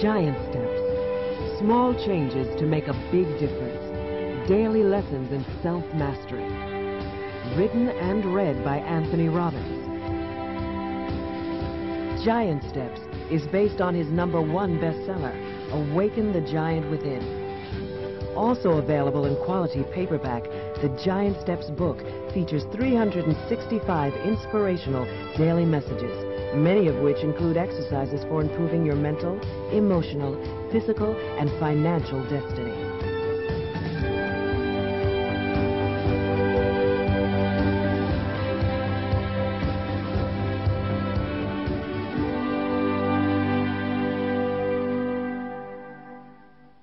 Giant steps. Small changes to make a big difference. Daily lessons in self-mastery. Written and read by Anthony Robbins. Giant Steps is based on his number one bestseller, Awaken the Giant Within. Also available in quality paperback, the Giant Steps book features 365 inspirational daily messages, many of which include exercises for improving your mental, emotional, physical, and financial destiny.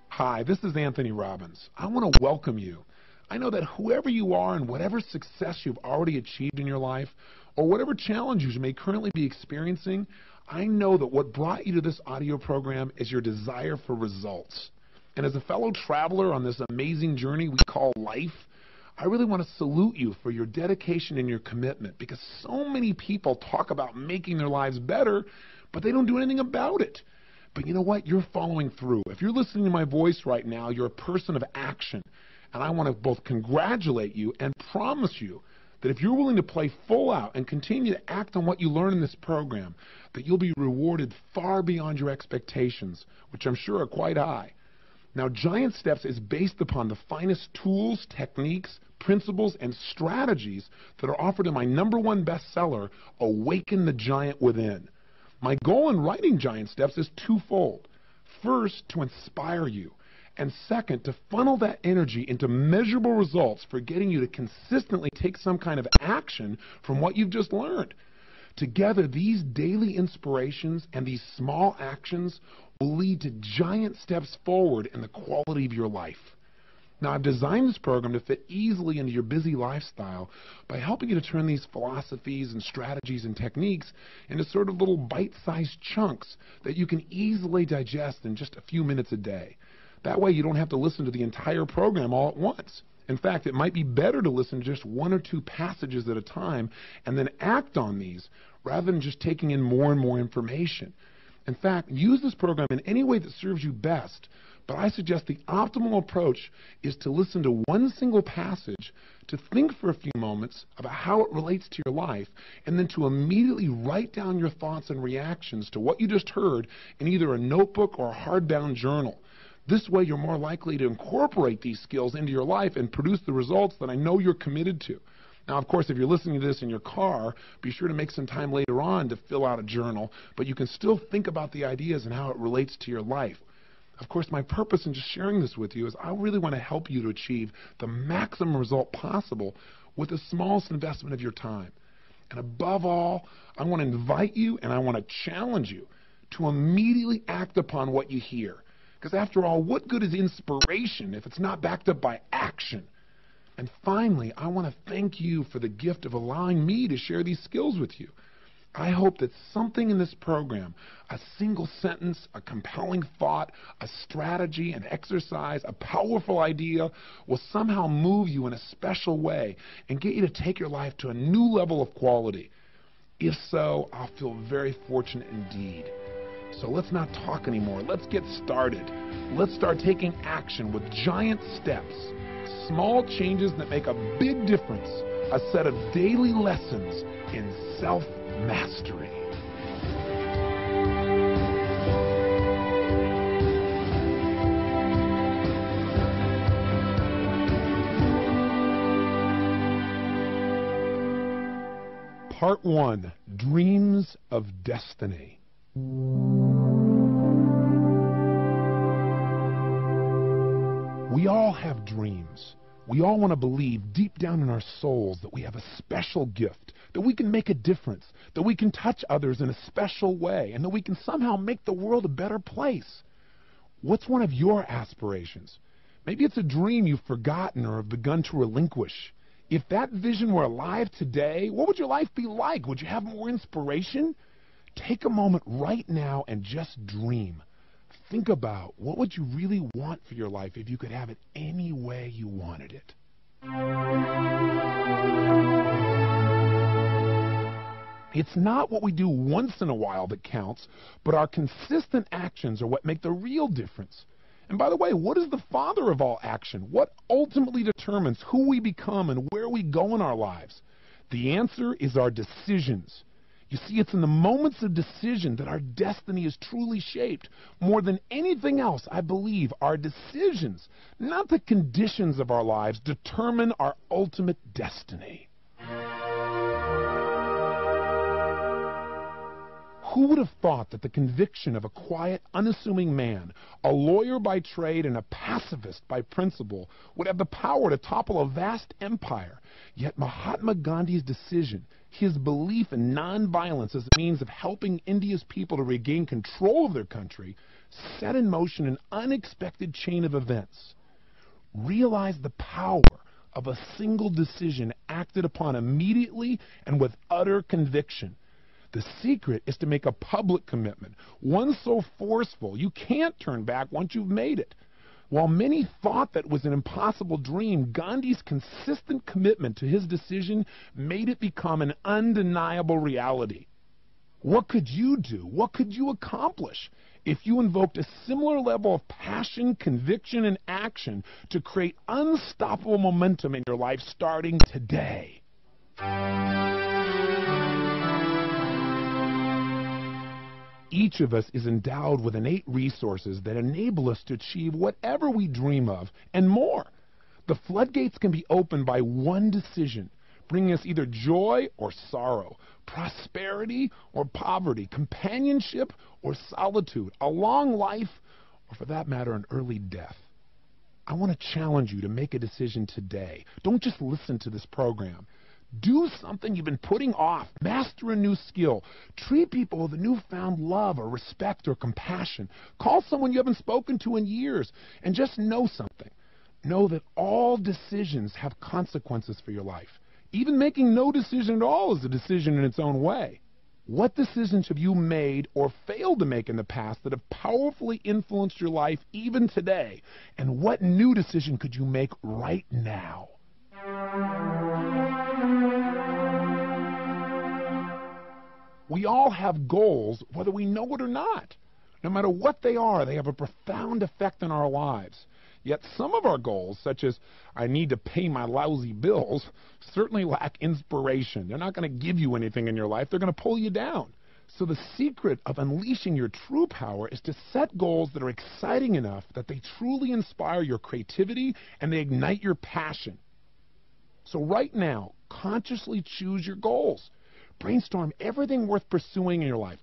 Hi, this is Anthony Robbins. I want to welcome you. I know that whoever you are and whatever success you've already achieved in your life, or whatever challenges you may currently be experiencing, I know that what brought you to this audio program is your desire for results. And as a fellow traveler on this amazing journey we call life, I really want to salute you for your dedication and your commitment because so many people talk about making their lives better, but they don't do anything about it. But you know what? You're following through. If you're listening to my voice right now, you're a person of action. And I want to both congratulate you and promise you that if you're willing to play full out and continue to act on what you learn in this program, that you'll be rewarded far beyond your expectations, which I'm sure are quite high. Now, Giant Steps is based upon the finest tools, techniques, principles, and strategies that are offered in my number one bestseller, Awaken the Giant Within. My goal in writing Giant Steps is twofold. First, to inspire you. And second, to funnel that energy into measurable results for getting you to consistently take some kind of action from what you've just learned. Together, these daily inspirations and these small actions will lead to giant steps forward in the quality of your life. Now, I've designed this program to fit easily into your busy lifestyle by helping you to turn these philosophies and strategies and techniques into sort of little bite-sized chunks that you can easily digest in just a few minutes a day. That way you don't have to listen to the entire program all at once. In fact, it might be better to listen to just one or two passages at a time and then act on these rather than just taking in more and more information. In fact, use this program in any way that serves you best but I suggest the optimal approach is to listen to one single passage, to think for a few moments about how it relates to your life, and then to immediately write down your thoughts and reactions to what you just heard in either a notebook or a hardbound journal. This way, you're more likely to incorporate these skills into your life and produce the results that I know you're committed to. Now, of course, if you're listening to this in your car, be sure to make some time later on to fill out a journal, but you can still think about the ideas and how it relates to your life. Of course, my purpose in just sharing this with you is I really want to help you to achieve the maximum result possible with the smallest investment of your time. And above all, I want to invite you and I want to challenge you to immediately act upon what you hear. Because after all, what good is inspiration if it's not backed up by action? And finally, I want to thank you for the gift of allowing me to share these skills with you. I hope that something in this program, a single sentence, a compelling thought, a strategy, an exercise, a powerful idea, will somehow move you in a special way and get you to take your life to a new level of quality. If so, I'll feel very fortunate indeed. So let's not talk anymore. Let's get started. Let's start taking action with giant steps, small changes that make a big difference, a set of daily lessons in self mastery. Part 1 Dreams of Destiny. We all have dreams. We all want to believe deep down in our souls that we have a special gift, that we can make a difference, that we can touch others in a special way, and that we can somehow make the world a better place. What's one of your aspirations? Maybe it's a dream you've forgotten or have begun to relinquish. If that vision were alive today, what would your life be like? Would you have more inspiration? Take a moment right now and just dream. Think about what would you really want for your life if you could have it any way you wanted it. It's not what we do once in a while that counts, but our consistent actions are what make the real difference. And by the way, what is the father of all action? What ultimately determines who we become and where we go in our lives? The answer is our decisions. You see, it's in the moments of decision that our destiny is truly shaped. More than anything else, I believe our decisions, not the conditions of our lives, determine our ultimate destiny. Who would have thought that the conviction of a quiet, unassuming man, a lawyer by trade and a pacifist by principle, would have the power to topple a vast empire? Yet Mahatma Gandhi's decision, his belief in nonviolence as a means of helping India's people to regain control of their country, set in motion an unexpected chain of events. Realize the power of a single decision acted upon immediately and with utter conviction. The secret is to make a public commitment, one so forceful you can't turn back once you've made it. While many thought that was an impossible dream, Gandhi's consistent commitment to his decision made it become an undeniable reality. What could you do? What could you accomplish if you invoked a similar level of passion, conviction, and action to create unstoppable momentum in your life starting today? Each of us is endowed with innate resources that enable us to achieve whatever we dream of and more. The floodgates can be opened by one decision, bringing us either joy or sorrow, prosperity or poverty, companionship or solitude, a long life, or for that matter, an early death. I want to challenge you to make a decision today. Don't just listen to this program. Do something you've been putting off. Master a new skill. Treat people with a newfound love or respect or compassion. Call someone you haven't spoken to in years. And just know something. Know that all decisions have consequences for your life. Even making no decision at all is a decision in its own way. What decisions have you made or failed to make in the past that have powerfully influenced your life even today? And what new decision could you make right now? We all have goals, whether we know it or not. No matter what they are, they have a profound effect on our lives. Yet some of our goals, such as I need to pay my lousy bills, certainly lack inspiration. They're not going to give you anything in your life. They're going to pull you down. So the secret of unleashing your true power is to set goals that are exciting enough that they truly inspire your creativity and they ignite your passion. So right now, consciously choose your goals. Brainstorm everything worth pursuing in your life.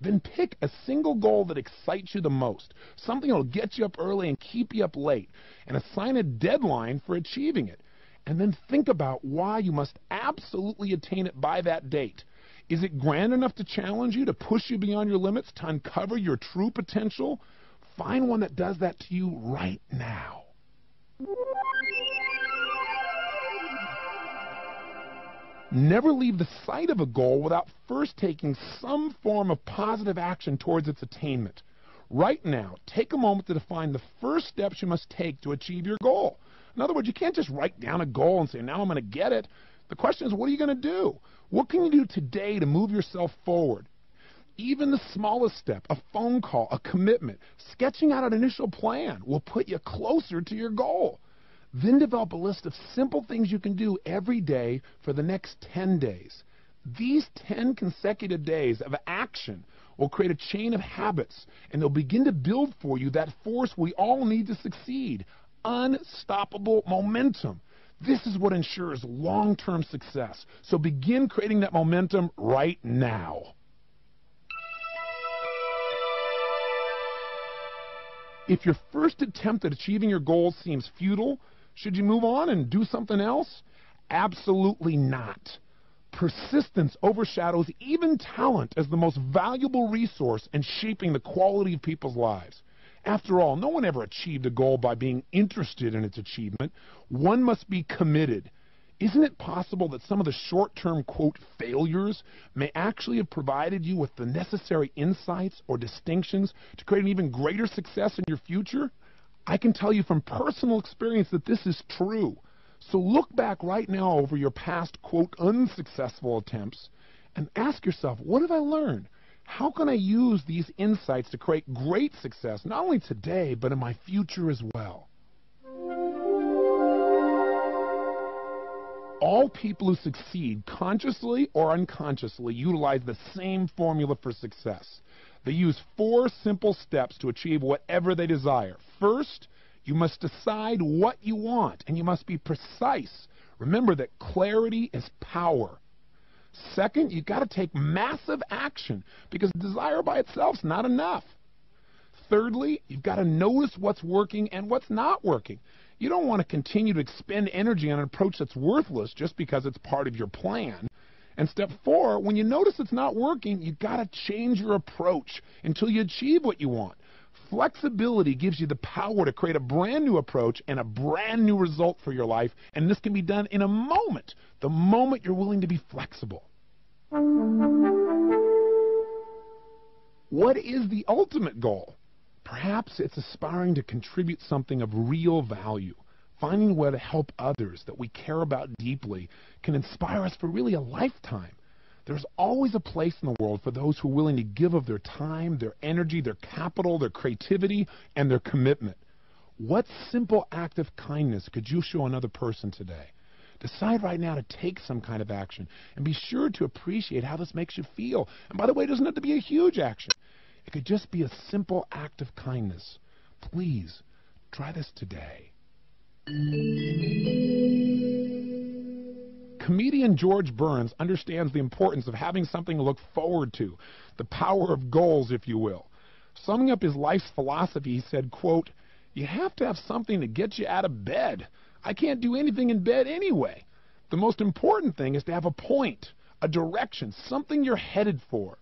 Then pick a single goal that excites you the most, something that'll get you up early and keep you up late, and assign a deadline for achieving it. And then think about why you must absolutely attain it by that date. Is it grand enough to challenge you, to push you beyond your limits, to uncover your true potential? Find one that does that to you right now. Never leave the sight of a goal without first taking some form of positive action towards its attainment. Right now, take a moment to define the first steps you must take to achieve your goal. In other words, you can't just write down a goal and say, now I'm going to get it. The question is, what are you going to do? What can you do today to move yourself forward? Even the smallest step, a phone call, a commitment, sketching out an initial plan will put you closer to your goal. Then develop a list of simple things you can do every day for the next 10 days. These 10 consecutive days of action will create a chain of habits, and they'll begin to build for you that force we all need to succeed unstoppable momentum. This is what ensures long term success. So begin creating that momentum right now. If your first attempt at achieving your goals seems futile, should you move on and do something else? Absolutely not. Persistence overshadows even talent as the most valuable resource in shaping the quality of people's lives. After all, no one ever achieved a goal by being interested in its achievement. One must be committed. Isn't it possible that some of the short-term, quote, failures may actually have provided you with the necessary insights or distinctions to create an even greater success in your future? I can tell you from personal experience that this is true. So look back right now over your past, quote, unsuccessful attempts and ask yourself, what have I learned? How can I use these insights to create great success, not only today, but in my future as well? All people who succeed, consciously or unconsciously, utilize the same formula for success. They use four simple steps to achieve whatever they desire. First, you must decide what you want, and you must be precise. Remember that clarity is power. Second, you've got to take massive action because desire by itself is not enough. Thirdly, you've got to notice what's working and what's not working. You don't want to continue to expend energy on an approach that's worthless just because it's part of your plan. And step four, when you notice it's not working, you've got to change your approach until you achieve what you want. Flexibility gives you the power to create a brand new approach and a brand new result for your life, and this can be done in a moment, the moment you're willing to be flexible. What is the ultimate goal? Perhaps it's aspiring to contribute something of real value. Finding a way to help others that we care about deeply can inspire us for really a lifetime. There's always a place in the world for those who are willing to give of their time, their energy, their capital, their creativity, and their commitment. What simple act of kindness could you show another person today? Decide right now to take some kind of action and be sure to appreciate how this makes you feel. And by the way, it doesn't have to be a huge action. It could just be a simple act of kindness. Please, try this today. Comedian George Burns understands the importance of having something to look forward to, the power of goals, if you will. Summing up his life's philosophy, he said, quote, You have to have something to get you out of bed. I can't do anything in bed anyway. The most important thing is to have a point, a direction, something you're headed for.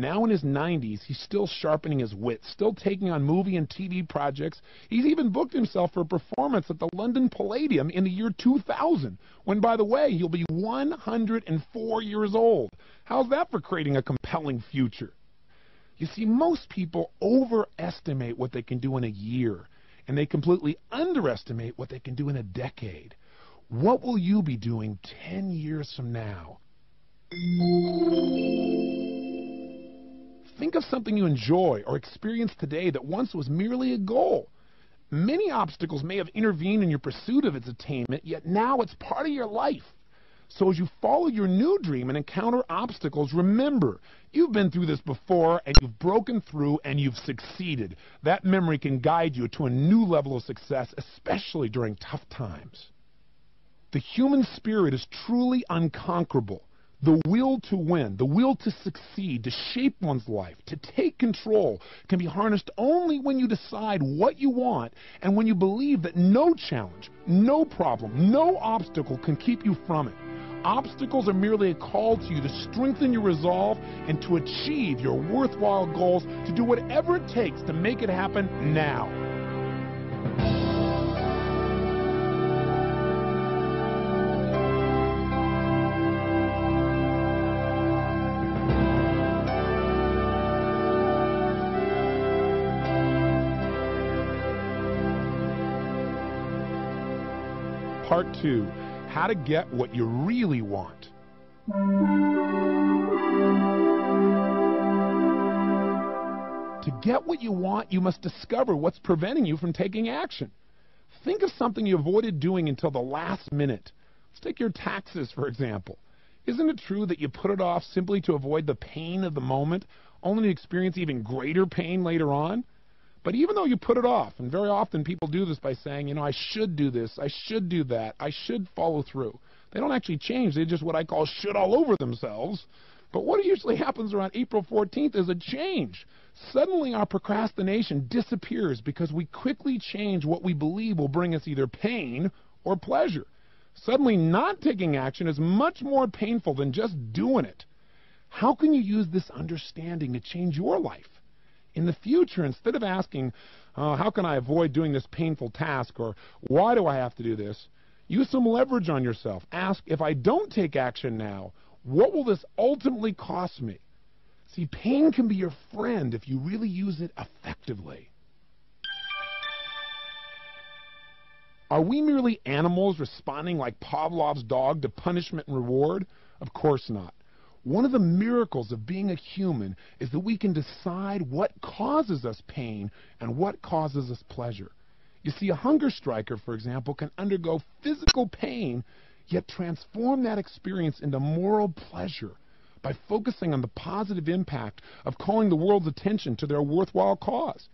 Now in his 90s, he's still sharpening his wits, still taking on movie and TV projects. He's even booked himself for a performance at the London Palladium in the year 2000, when, by the way, he'll be 104 years old. How's that for creating a compelling future? You see, most people overestimate what they can do in a year, and they completely underestimate what they can do in a decade. What will you be doing 10 years from now? Think of something you enjoy or experience today that once was merely a goal. Many obstacles may have intervened in your pursuit of its attainment, yet now it's part of your life. So as you follow your new dream and encounter obstacles, remember, you've been through this before and you've broken through and you've succeeded. That memory can guide you to a new level of success, especially during tough times. The human spirit is truly unconquerable. The will to win, the will to succeed, to shape one's life, to take control can be harnessed only when you decide what you want and when you believe that no challenge, no problem, no obstacle can keep you from it. Obstacles are merely a call to you to strengthen your resolve and to achieve your worthwhile goals, to do whatever it takes to make it happen now. Part 2 How to Get What You Really Want. To get what you want, you must discover what's preventing you from taking action. Think of something you avoided doing until the last minute. Let's take your taxes, for example. Isn't it true that you put it off simply to avoid the pain of the moment, only to experience even greater pain later on? But even though you put it off, and very often people do this by saying, you know, I should do this, I should do that, I should follow through. They don't actually change. They just what I call should all over themselves. But what usually happens around April 14th is a change. Suddenly our procrastination disappears because we quickly change what we believe will bring us either pain or pleasure. Suddenly not taking action is much more painful than just doing it. How can you use this understanding to change your life? In the future, instead of asking, uh, how can I avoid doing this painful task or why do I have to do this, use some leverage on yourself. Ask, if I don't take action now, what will this ultimately cost me? See, pain can be your friend if you really use it effectively. Are we merely animals responding like Pavlov's dog to punishment and reward? Of course not. One of the miracles of being a human is that we can decide what causes us pain and what causes us pleasure. You see, a hunger striker, for example, can undergo physical pain, yet transform that experience into moral pleasure by focusing on the positive impact of calling the world's attention to their worthwhile cause.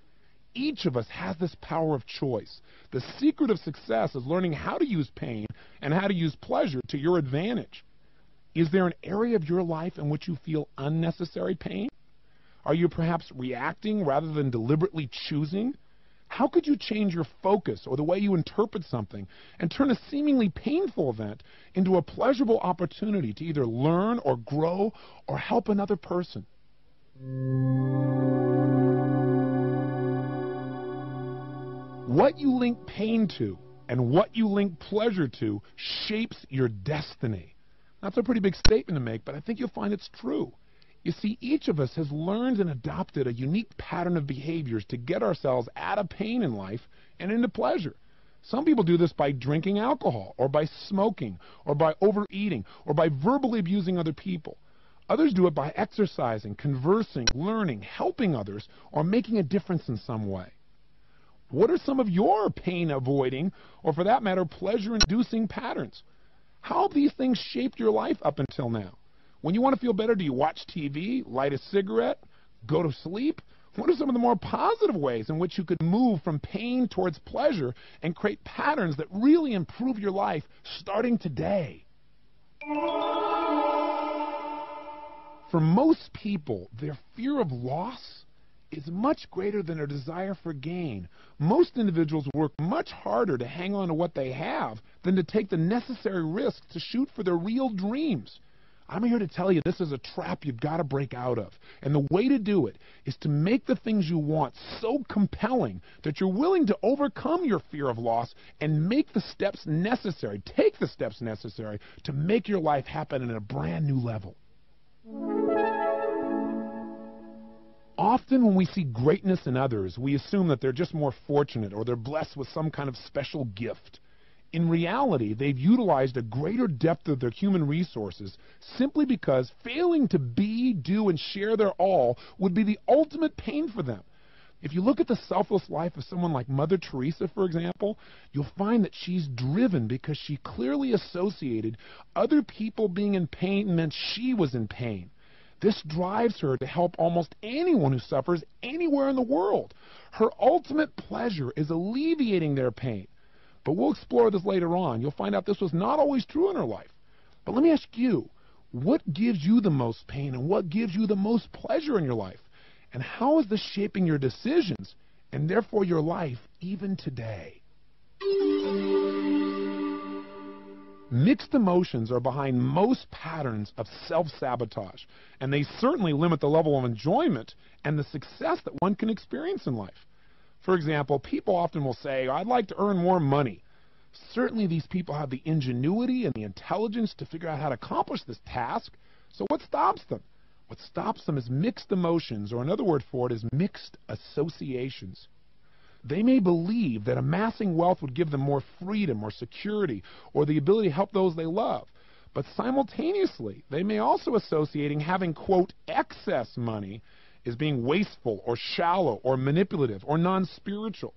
Each of us has this power of choice. The secret of success is learning how to use pain and how to use pleasure to your advantage. Is there an area of your life in which you feel unnecessary pain? Are you perhaps reacting rather than deliberately choosing? How could you change your focus or the way you interpret something and turn a seemingly painful event into a pleasurable opportunity to either learn or grow or help another person? What you link pain to and what you link pleasure to shapes your destiny. That's a pretty big statement to make, but I think you'll find it's true. You see, each of us has learned and adopted a unique pattern of behaviors to get ourselves out of pain in life and into pleasure. Some people do this by drinking alcohol, or by smoking, or by overeating, or by verbally abusing other people. Others do it by exercising, conversing, learning, helping others, or making a difference in some way. What are some of your pain avoiding, or for that matter, pleasure inducing patterns? How these things shaped your life up until now? When you want to feel better, do you watch TV, light a cigarette, go to sleep? What are some of the more positive ways in which you could move from pain towards pleasure and create patterns that really improve your life starting today? For most people, their fear of loss is much greater than their desire for gain. Most individuals work much harder to hang on to what they have than to take the necessary risks to shoot for their real dreams. I'm here to tell you this is a trap you've got to break out of. And the way to do it is to make the things you want so compelling that you're willing to overcome your fear of loss and make the steps necessary, take the steps necessary to make your life happen at a brand new level. Often when we see greatness in others, we assume that they're just more fortunate or they're blessed with some kind of special gift. In reality, they've utilized a greater depth of their human resources simply because failing to be, do, and share their all would be the ultimate pain for them. If you look at the selfless life of someone like Mother Teresa, for example, you'll find that she's driven because she clearly associated other people being in pain meant she was in pain. This drives her to help almost anyone who suffers anywhere in the world. Her ultimate pleasure is alleviating their pain. But we'll explore this later on. You'll find out this was not always true in her life. But let me ask you, what gives you the most pain and what gives you the most pleasure in your life? And how is this shaping your decisions and therefore your life even today? Mixed emotions are behind most patterns of self-sabotage, and they certainly limit the level of enjoyment and the success that one can experience in life. For example, people often will say, I'd like to earn more money. Certainly these people have the ingenuity and the intelligence to figure out how to accomplish this task, so what stops them? What stops them is mixed emotions, or another word for it is mixed associations. They may believe that amassing wealth would give them more freedom or security or the ability to help those they love. But simultaneously, they may also associating having, quote, excess money is being wasteful or shallow or manipulative or non-spiritual.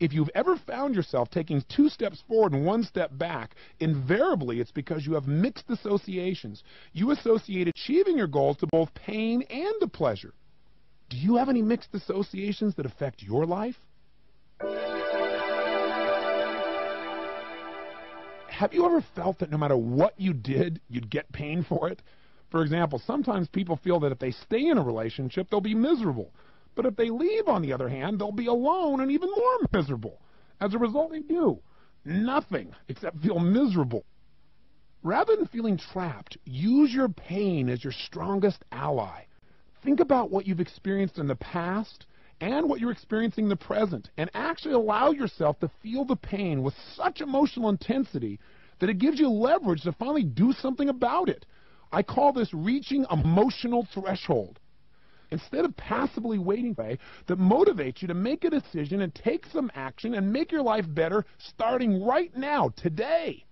If you've ever found yourself taking two steps forward and one step back, invariably it's because you have mixed associations. You associate achieving your goals to both pain and to pleasure. Do you have any mixed associations that affect your life? Have you ever felt that no matter what you did, you'd get pain for it? For example, sometimes people feel that if they stay in a relationship, they'll be miserable. But if they leave, on the other hand, they'll be alone and even more miserable. As a result, they do nothing except feel miserable. Rather than feeling trapped, use your pain as your strongest ally. Think about what you've experienced in the past and what you're experiencing in the present, and actually allow yourself to feel the pain with such emotional intensity that it gives you leverage to finally do something about it. I call this reaching emotional threshold. Instead of passively waiting that motivates you to make a decision and take some action and make your life better starting right now, today.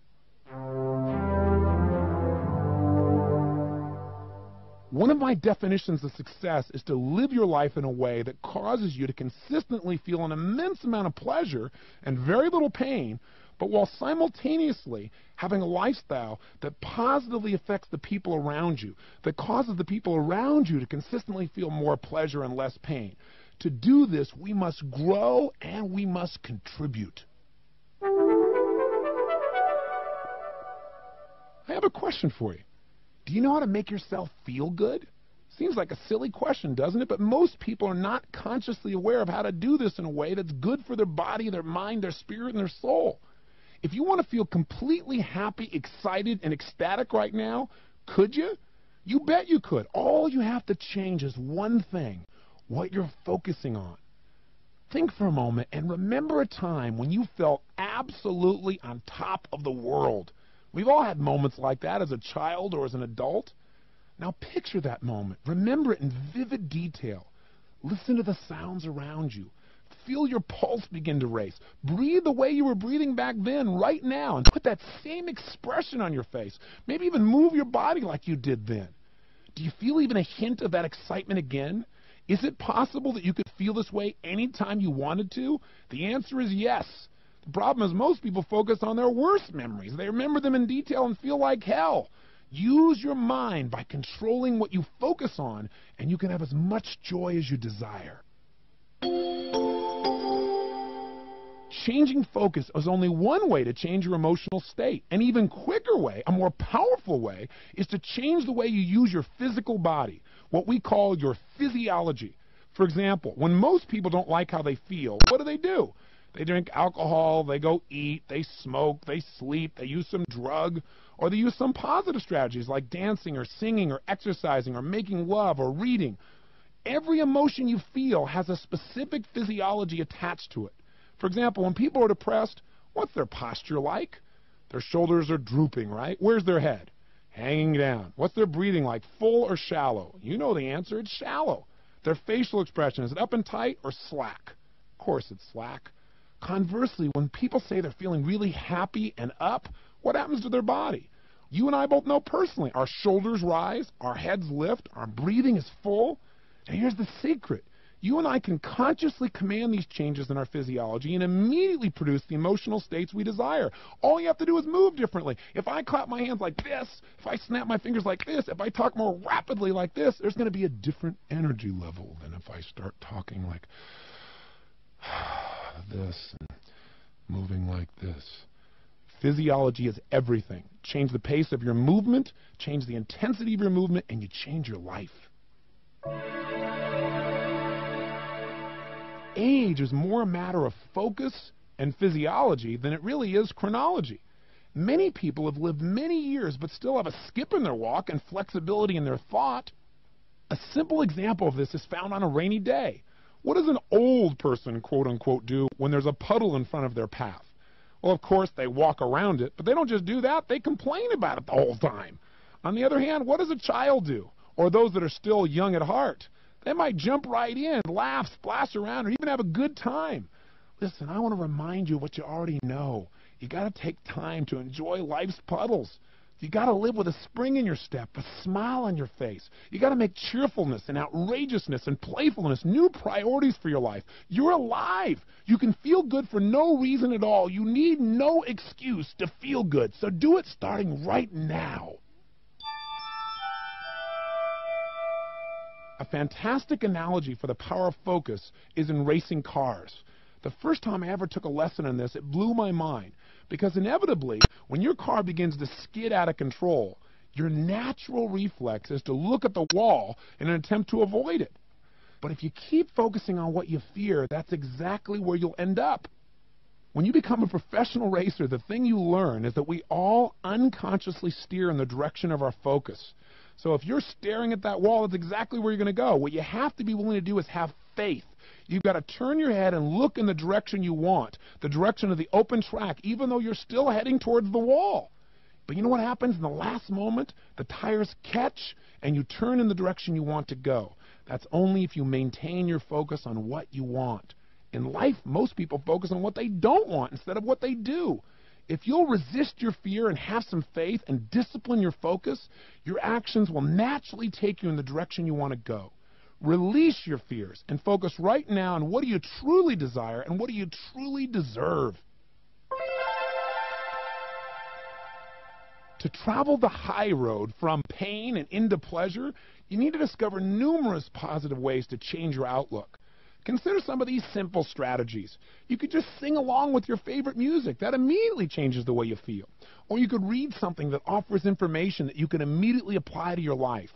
One of my definitions of success is to live your life in a way that causes you to consistently feel an immense amount of pleasure and very little pain, but while simultaneously having a lifestyle that positively affects the people around you, that causes the people around you to consistently feel more pleasure and less pain. To do this, we must grow and we must contribute. I have a question for you. Do you know how to make yourself feel good? Seems like a silly question, doesn't it? But most people are not consciously aware of how to do this in a way that's good for their body, their mind, their spirit, and their soul. If you want to feel completely happy, excited, and ecstatic right now, could you? You bet you could. All you have to change is one thing what you're focusing on. Think for a moment and remember a time when you felt absolutely on top of the world. We've all had moments like that as a child or as an adult. Now picture that moment. Remember it in vivid detail. Listen to the sounds around you. Feel your pulse begin to race. Breathe the way you were breathing back then, right now, and put that same expression on your face. Maybe even move your body like you did then. Do you feel even a hint of that excitement again? Is it possible that you could feel this way anytime you wanted to? The answer is yes. The problem is most people focus on their worst memories. They remember them in detail and feel like hell. Use your mind by controlling what you focus on, and you can have as much joy as you desire. Changing focus is only one way to change your emotional state. An even quicker way, a more powerful way, is to change the way you use your physical body, what we call your physiology. For example, when most people don't like how they feel, what do they do? They drink alcohol, they go eat, they smoke, they sleep, they use some drug, or they use some positive strategies like dancing or singing or exercising or making love or reading. Every emotion you feel has a specific physiology attached to it. For example, when people are depressed, what's their posture like? Their shoulders are drooping, right? Where's their head? Hanging down. What's their breathing like? Full or shallow? You know the answer. It's shallow. Their facial expression, is it up and tight or slack? Of course it's slack. Conversely, when people say they're feeling really happy and up, what happens to their body? You and I both know personally. Our shoulders rise, our heads lift, our breathing is full. Now here's the secret. You and I can consciously command these changes in our physiology and immediately produce the emotional states we desire. All you have to do is move differently. If I clap my hands like this, if I snap my fingers like this, if I talk more rapidly like this, there's going to be a different energy level than if I start talking like this and moving like this. Physiology is everything. Change the pace of your movement, change the intensity of your movement, and you change your life. Age is more a matter of focus and physiology than it really is chronology. Many people have lived many years but still have a skip in their walk and flexibility in their thought. A simple example of this is found on a rainy day. What does an old person, quote unquote, do when there's a puddle in front of their path? Well, of course, they walk around it, but they don't just do that, they complain about it the whole time. On the other hand, what does a child do? Or those that are still young at heart? They might jump right in, laugh, splash around, or even have a good time. Listen, I want to remind you what you already know. You got to take time to enjoy life's puddles. You got to live with a spring in your step, a smile on your face. You got to make cheerfulness and outrageousness and playfulness new priorities for your life. You're alive. You can feel good for no reason at all. You need no excuse to feel good. So do it starting right now. A fantastic analogy for the power of focus is in racing cars. The first time I ever took a lesson in this, it blew my mind. Because inevitably, when your car begins to skid out of control, your natural reflex is to look at the wall in an attempt to avoid it. But if you keep focusing on what you fear, that's exactly where you'll end up. When you become a professional racer, the thing you learn is that we all unconsciously steer in the direction of our focus. So if you're staring at that wall, that's exactly where you're going to go. What you have to be willing to do is have faith. You've got to turn your head and look in the direction you want, the direction of the open track, even though you're still heading towards the wall. But you know what happens in the last moment? The tires catch and you turn in the direction you want to go. That's only if you maintain your focus on what you want. In life, most people focus on what they don't want instead of what they do. If you'll resist your fear and have some faith and discipline your focus, your actions will naturally take you in the direction you want to go. Release your fears and focus right now on what do you truly desire and what do you truly deserve. To travel the high road from pain and into pleasure, you need to discover numerous positive ways to change your outlook. Consider some of these simple strategies. You could just sing along with your favorite music. That immediately changes the way you feel. Or you could read something that offers information that you can immediately apply to your life.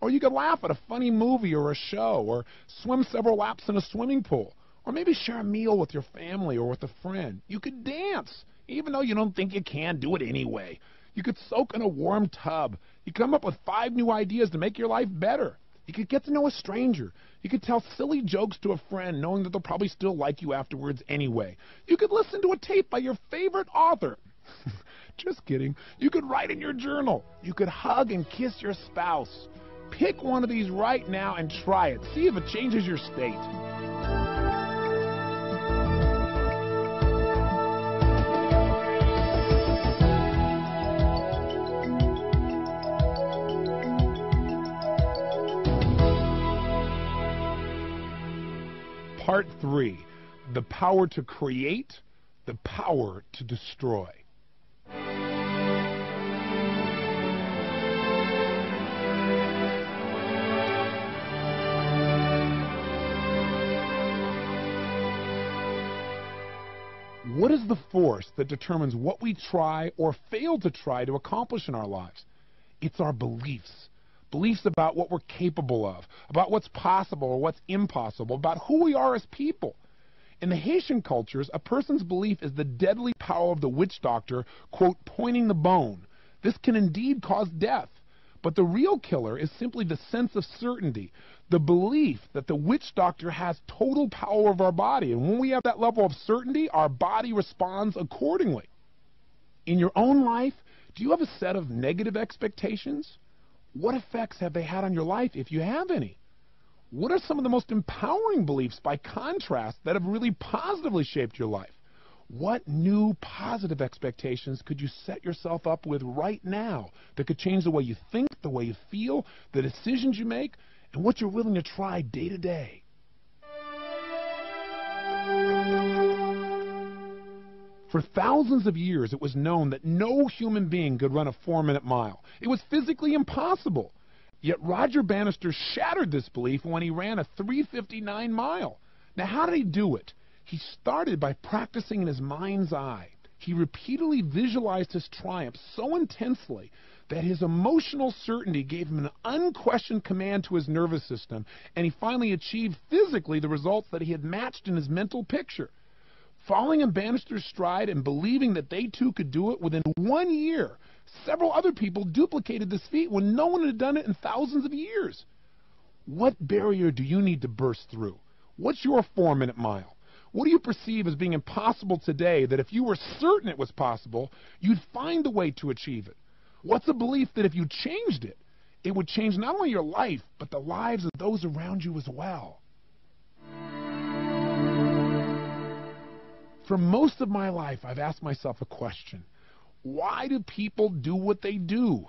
Or you could laugh at a funny movie or a show, or swim several laps in a swimming pool. Or maybe share a meal with your family or with a friend. You could dance, even though you don't think you can, do it anyway. You could soak in a warm tub. You could come up with five new ideas to make your life better. You could get to know a stranger. You could tell silly jokes to a friend knowing that they'll probably still like you afterwards anyway. You could listen to a tape by your favorite author. Just kidding. You could write in your journal. You could hug and kiss your spouse. Pick one of these right now and try it. See if it changes your state. Part 3 The Power to Create, the Power to Destroy. What is the force that determines what we try or fail to try to accomplish in our lives? It's our beliefs beliefs about what we're capable of, about what's possible or what's impossible, about who we are as people. In the Haitian cultures, a person's belief is the deadly power of the witch doctor, quote, pointing the bone. This can indeed cause death. But the real killer is simply the sense of certainty, the belief that the witch doctor has total power of our body. And when we have that level of certainty, our body responds accordingly. In your own life, do you have a set of negative expectations? What effects have they had on your life, if you have any? What are some of the most empowering beliefs, by contrast, that have really positively shaped your life? What new positive expectations could you set yourself up with right now that could change the way you think, the way you feel, the decisions you make, and what you're willing to try day to day? For thousands of years, it was known that no human being could run a four minute mile. It was physically impossible. Yet Roger Bannister shattered this belief when he ran a 359 mile. Now, how did he do it? He started by practicing in his mind's eye. He repeatedly visualized his triumph so intensely that his emotional certainty gave him an unquestioned command to his nervous system, and he finally achieved physically the results that he had matched in his mental picture. Falling in Bannister's stride and believing that they too could do it within one year, several other people duplicated this feat when no one had done it in thousands of years. What barrier do you need to burst through? What's your four minute mile? What do you perceive as being impossible today that if you were certain it was possible, you'd find a way to achieve it? What's a belief that if you changed it, it would change not only your life, but the lives of those around you as well? For most of my life, I've asked myself a question. Why do people do what they do?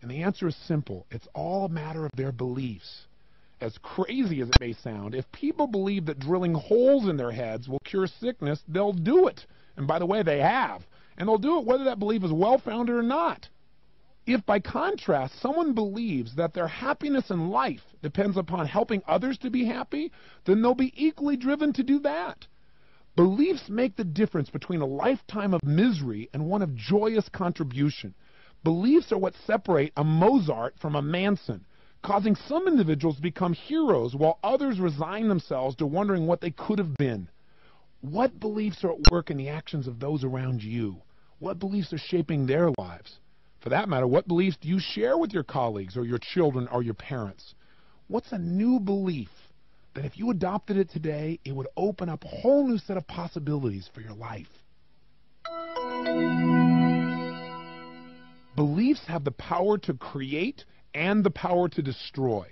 And the answer is simple. It's all a matter of their beliefs. As crazy as it may sound, if people believe that drilling holes in their heads will cure sickness, they'll do it. And by the way, they have. And they'll do it whether that belief is well-founded or not. If, by contrast, someone believes that their happiness in life depends upon helping others to be happy, then they'll be equally driven to do that. Beliefs make the difference between a lifetime of misery and one of joyous contribution. Beliefs are what separate a Mozart from a Manson, causing some individuals to become heroes while others resign themselves to wondering what they could have been. What beliefs are at work in the actions of those around you? What beliefs are shaping their lives? For that matter, what beliefs do you share with your colleagues or your children or your parents? What's a new belief that if you adopted it today, it would open up a whole new set of possibilities for your life. Beliefs have the power to create and the power to destroy.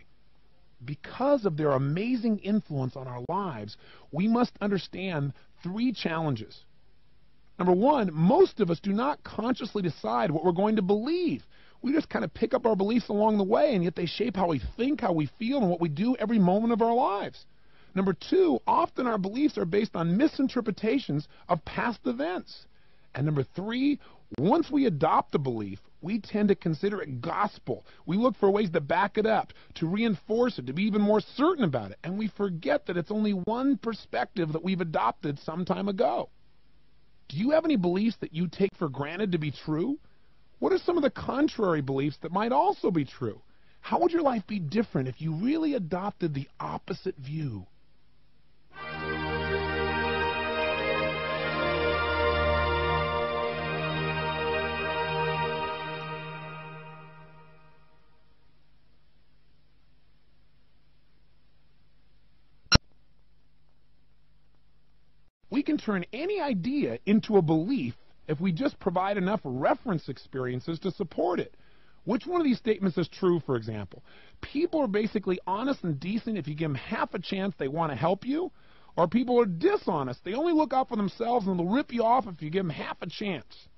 Because of their amazing influence on our lives, we must understand three challenges. Number one, most of us do not consciously decide what we're going to believe. We just kind of pick up our beliefs along the way, and yet they shape how we think, how we feel, and what we do every moment of our lives. Number two, often our beliefs are based on misinterpretations of past events. And number three, once we adopt a belief, we tend to consider it gospel. We look for ways to back it up, to reinforce it, to be even more certain about it. And we forget that it's only one perspective that we've adopted some time ago. Do you have any beliefs that you take for granted to be true? What are some of the contrary beliefs that might also be true? How would your life be different if you really adopted the opposite view? Can turn any idea into a belief if we just provide enough reference experiences to support it. Which one of these statements is true, for example? People are basically honest and decent if you give them half a chance they want to help you, or people are dishonest. They only look out for themselves and they'll rip you off if you give them half a chance.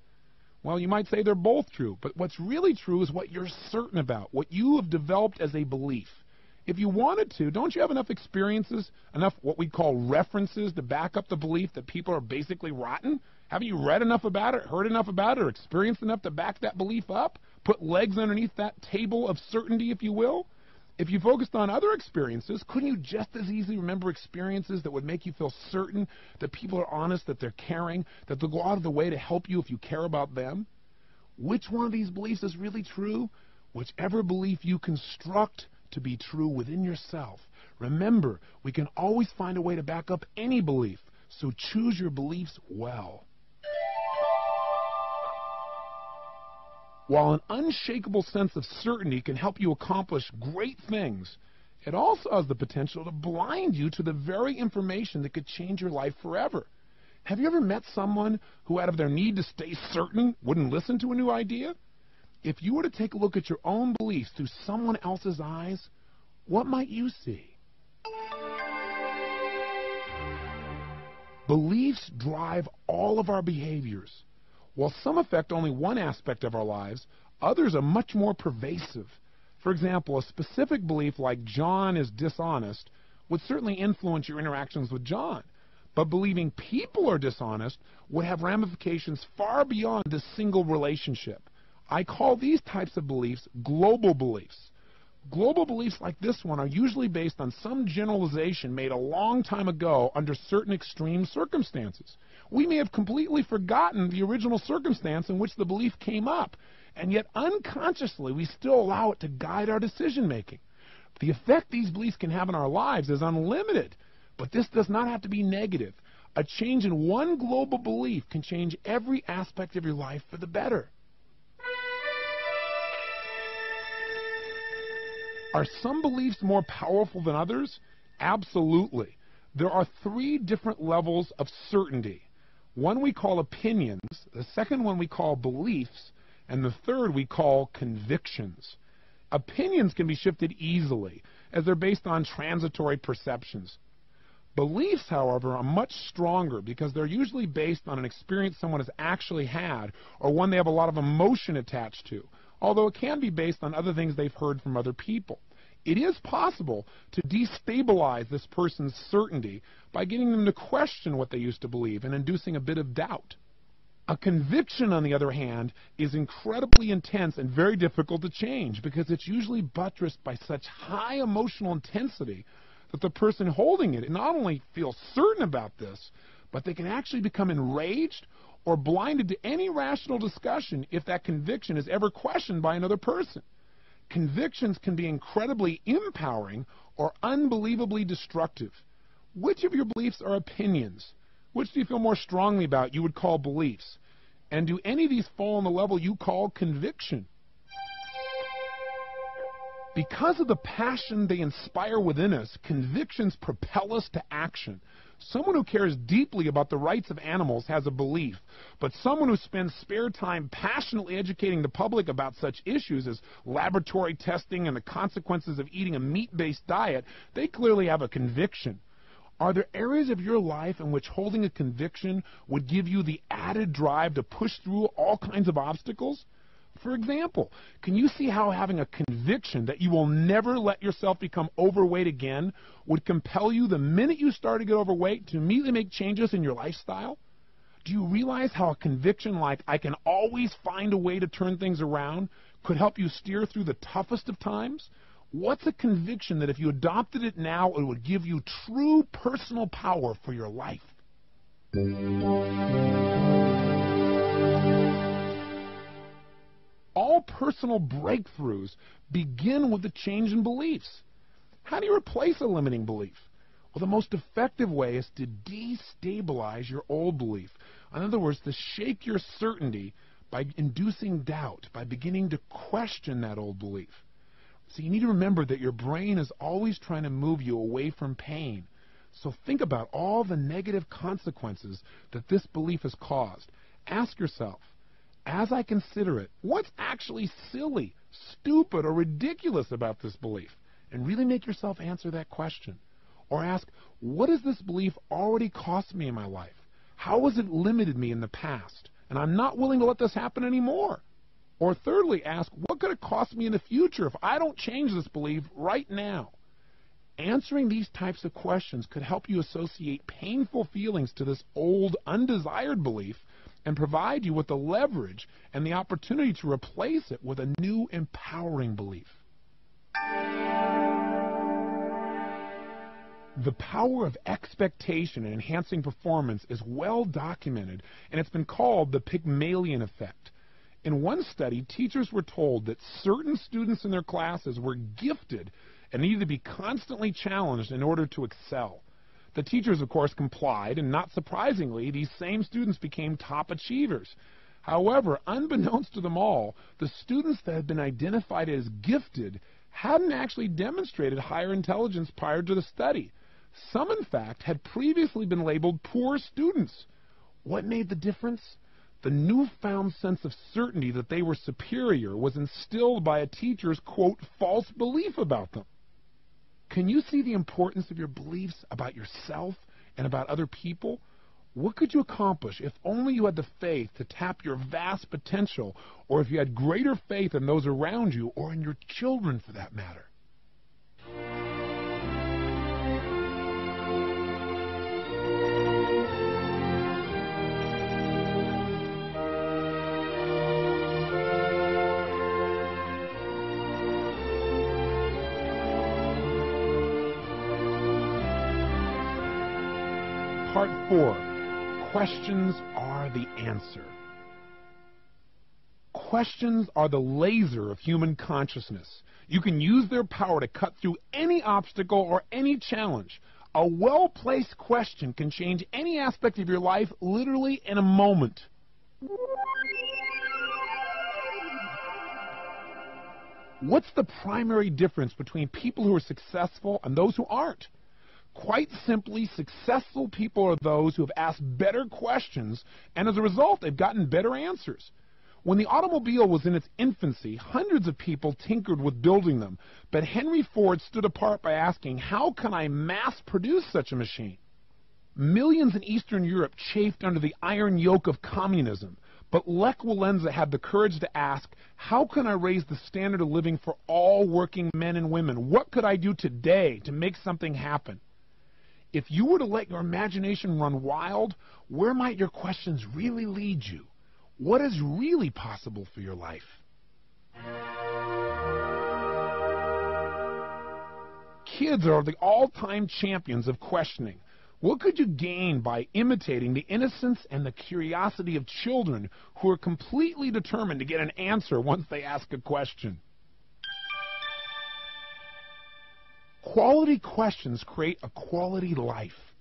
Well, you might say they're both true, but what's really true is what you're certain about, what you have developed as a belief. If you wanted to, don't you have enough experiences, enough what we call references to back up the belief that people are basically rotten? Haven't you read enough about it, heard enough about it, or experienced enough to back that belief up? Put legs underneath that table of certainty, if you will? If you focused on other experiences, couldn't you just as easily remember experiences that would make you feel certain that people are honest, that they're caring, that they'll go out of the way to help you if you care about them? Which one of these beliefs is really true? Whichever belief you construct to be true within yourself. Remember, we can always find a way to back up any belief, so choose your beliefs well. While an unshakable sense of certainty can help you accomplish great things, it also has the potential to blind you to the very information that could change your life forever. Have you ever met someone who, out of their need to stay certain, wouldn't listen to a new idea? If you were to take a look at your own beliefs through someone else's eyes, what might you see? Beliefs drive all of our behaviors. While some affect only one aspect of our lives, others are much more pervasive. For example, a specific belief like John is dishonest would certainly influence your interactions with John. But believing people are dishonest would have ramifications far beyond this single relationship. I call these types of beliefs global beliefs. Global beliefs like this one are usually based on some generalization made a long time ago under certain extreme circumstances. We may have completely forgotten the original circumstance in which the belief came up, and yet unconsciously we still allow it to guide our decision making. The effect these beliefs can have on our lives is unlimited, but this does not have to be negative. A change in one global belief can change every aspect of your life for the better. Are some beliefs more powerful than others? Absolutely. There are three different levels of certainty. One we call opinions, the second one we call beliefs, and the third we call convictions. Opinions can be shifted easily, as they're based on transitory perceptions. Beliefs, however, are much stronger because they're usually based on an experience someone has actually had or one they have a lot of emotion attached to, although it can be based on other things they've heard from other people. It is possible to destabilize this person's certainty by getting them to question what they used to believe and inducing a bit of doubt. A conviction, on the other hand, is incredibly intense and very difficult to change because it's usually buttressed by such high emotional intensity that the person holding it not only feels certain about this, but they can actually become enraged or blinded to any rational discussion if that conviction is ever questioned by another person. Convictions can be incredibly empowering or unbelievably destructive. Which of your beliefs are opinions? Which do you feel more strongly about you would call beliefs? And do any of these fall on the level you call conviction? Because of the passion they inspire within us, convictions propel us to action. Someone who cares deeply about the rights of animals has a belief, but someone who spends spare time passionately educating the public about such issues as laboratory testing and the consequences of eating a meat-based diet, they clearly have a conviction. Are there areas of your life in which holding a conviction would give you the added drive to push through all kinds of obstacles? For example, can you see how having a conviction that you will never let yourself become overweight again would compel you the minute you start to get overweight to immediately make changes in your lifestyle? Do you realize how a conviction like I can always find a way to turn things around could help you steer through the toughest of times? What's a conviction that if you adopted it now, it would give you true personal power for your life? All personal breakthroughs begin with a change in beliefs. How do you replace a limiting belief? Well, the most effective way is to destabilize your old belief. In other words, to shake your certainty by inducing doubt, by beginning to question that old belief. So you need to remember that your brain is always trying to move you away from pain. So think about all the negative consequences that this belief has caused. Ask yourself, as I consider it, what's actually silly, stupid, or ridiculous about this belief? And really make yourself answer that question. Or ask, what has this belief already cost me in my life? How has it limited me in the past? And I'm not willing to let this happen anymore. Or thirdly, ask, what could it cost me in the future if I don't change this belief right now? Answering these types of questions could help you associate painful feelings to this old, undesired belief and provide you with the leverage and the opportunity to replace it with a new, empowering belief. The power of expectation in enhancing performance is well documented, and it's been called the Pygmalion effect. In one study, teachers were told that certain students in their classes were gifted and needed to be constantly challenged in order to excel. The teachers, of course, complied, and not surprisingly, these same students became top achievers. However, unbeknownst to them all, the students that had been identified as gifted hadn't actually demonstrated higher intelligence prior to the study. Some, in fact, had previously been labeled poor students. What made the difference? The newfound sense of certainty that they were superior was instilled by a teacher's, quote, false belief about them. Can you see the importance of your beliefs about yourself and about other people? What could you accomplish if only you had the faith to tap your vast potential, or if you had greater faith in those around you, or in your children for that matter? 4 Questions are the answer. Questions are the laser of human consciousness. You can use their power to cut through any obstacle or any challenge. A well placed question can change any aspect of your life literally in a moment. What's the primary difference between people who are successful and those who aren't? Quite simply, successful people are those who have asked better questions, and as a result, they've gotten better answers. When the automobile was in its infancy, hundreds of people tinkered with building them, but Henry Ford stood apart by asking, How can I mass produce such a machine? Millions in Eastern Europe chafed under the iron yoke of communism, but Lech Walesa had the courage to ask, How can I raise the standard of living for all working men and women? What could I do today to make something happen? If you were to let your imagination run wild, where might your questions really lead you? What is really possible for your life? Kids are the all-time champions of questioning. What could you gain by imitating the innocence and the curiosity of children who are completely determined to get an answer once they ask a question? Quality questions create a quality life.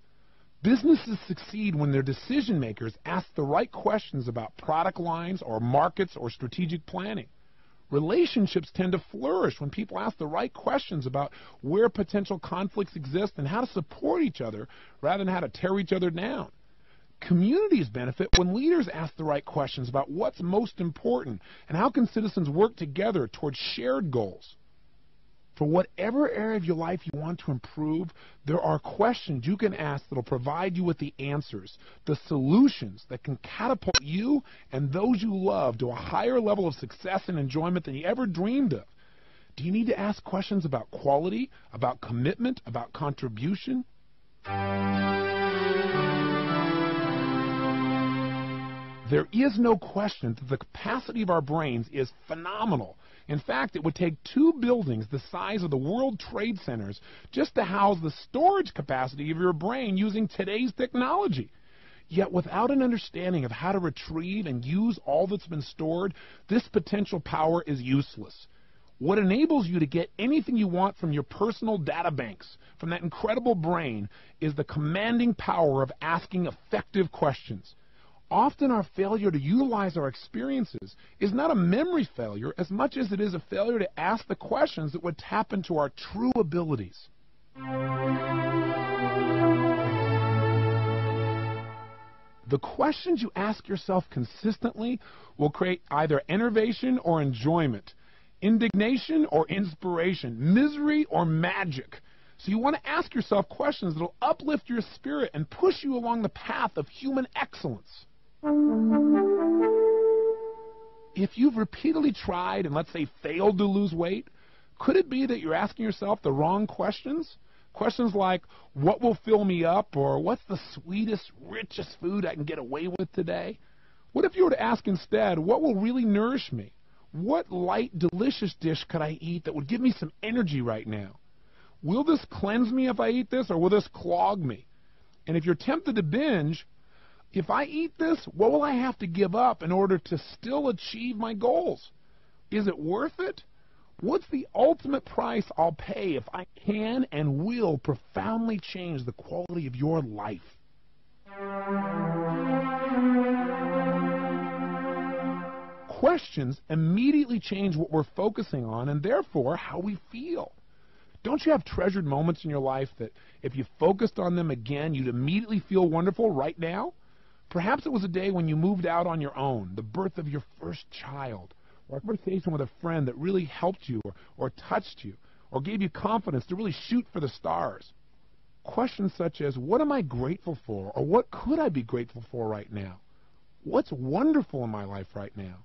Businesses succeed when their decision makers ask the right questions about product lines or markets or strategic planning. Relationships tend to flourish when people ask the right questions about where potential conflicts exist and how to support each other rather than how to tear each other down. Communities benefit when leaders ask the right questions about what's most important and how can citizens work together towards shared goals. For whatever area of your life you want to improve, there are questions you can ask that will provide you with the answers, the solutions that can catapult you and those you love to a higher level of success and enjoyment than you ever dreamed of. Do you need to ask questions about quality, about commitment, about contribution? There is no question that the capacity of our brains is phenomenal. In fact, it would take two buildings the size of the World Trade Centers just to house the storage capacity of your brain using today's technology. Yet without an understanding of how to retrieve and use all that's been stored, this potential power is useless. What enables you to get anything you want from your personal data banks, from that incredible brain, is the commanding power of asking effective questions. Often our failure to utilize our experiences is not a memory failure as much as it is a failure to ask the questions that would tap into our true abilities. The questions you ask yourself consistently will create either enervation or enjoyment, indignation or inspiration, misery or magic. So you want to ask yourself questions that will uplift your spirit and push you along the path of human excellence. If you've repeatedly tried and, let's say, failed to lose weight, could it be that you're asking yourself the wrong questions? Questions like, what will fill me up? Or what's the sweetest, richest food I can get away with today? What if you were to ask instead, what will really nourish me? What light, delicious dish could I eat that would give me some energy right now? Will this cleanse me if I eat this, or will this clog me? And if you're tempted to binge, if I eat this, what will I have to give up in order to still achieve my goals? Is it worth it? What's the ultimate price I'll pay if I can and will profoundly change the quality of your life? Questions immediately change what we're focusing on and therefore how we feel. Don't you have treasured moments in your life that if you focused on them again, you'd immediately feel wonderful right now? Perhaps it was a day when you moved out on your own, the birth of your first child, or a conversation with a friend that really helped you or, or touched you, or gave you confidence to really shoot for the stars. Questions such as, what am I grateful for, or what could I be grateful for right now? What's wonderful in my life right now?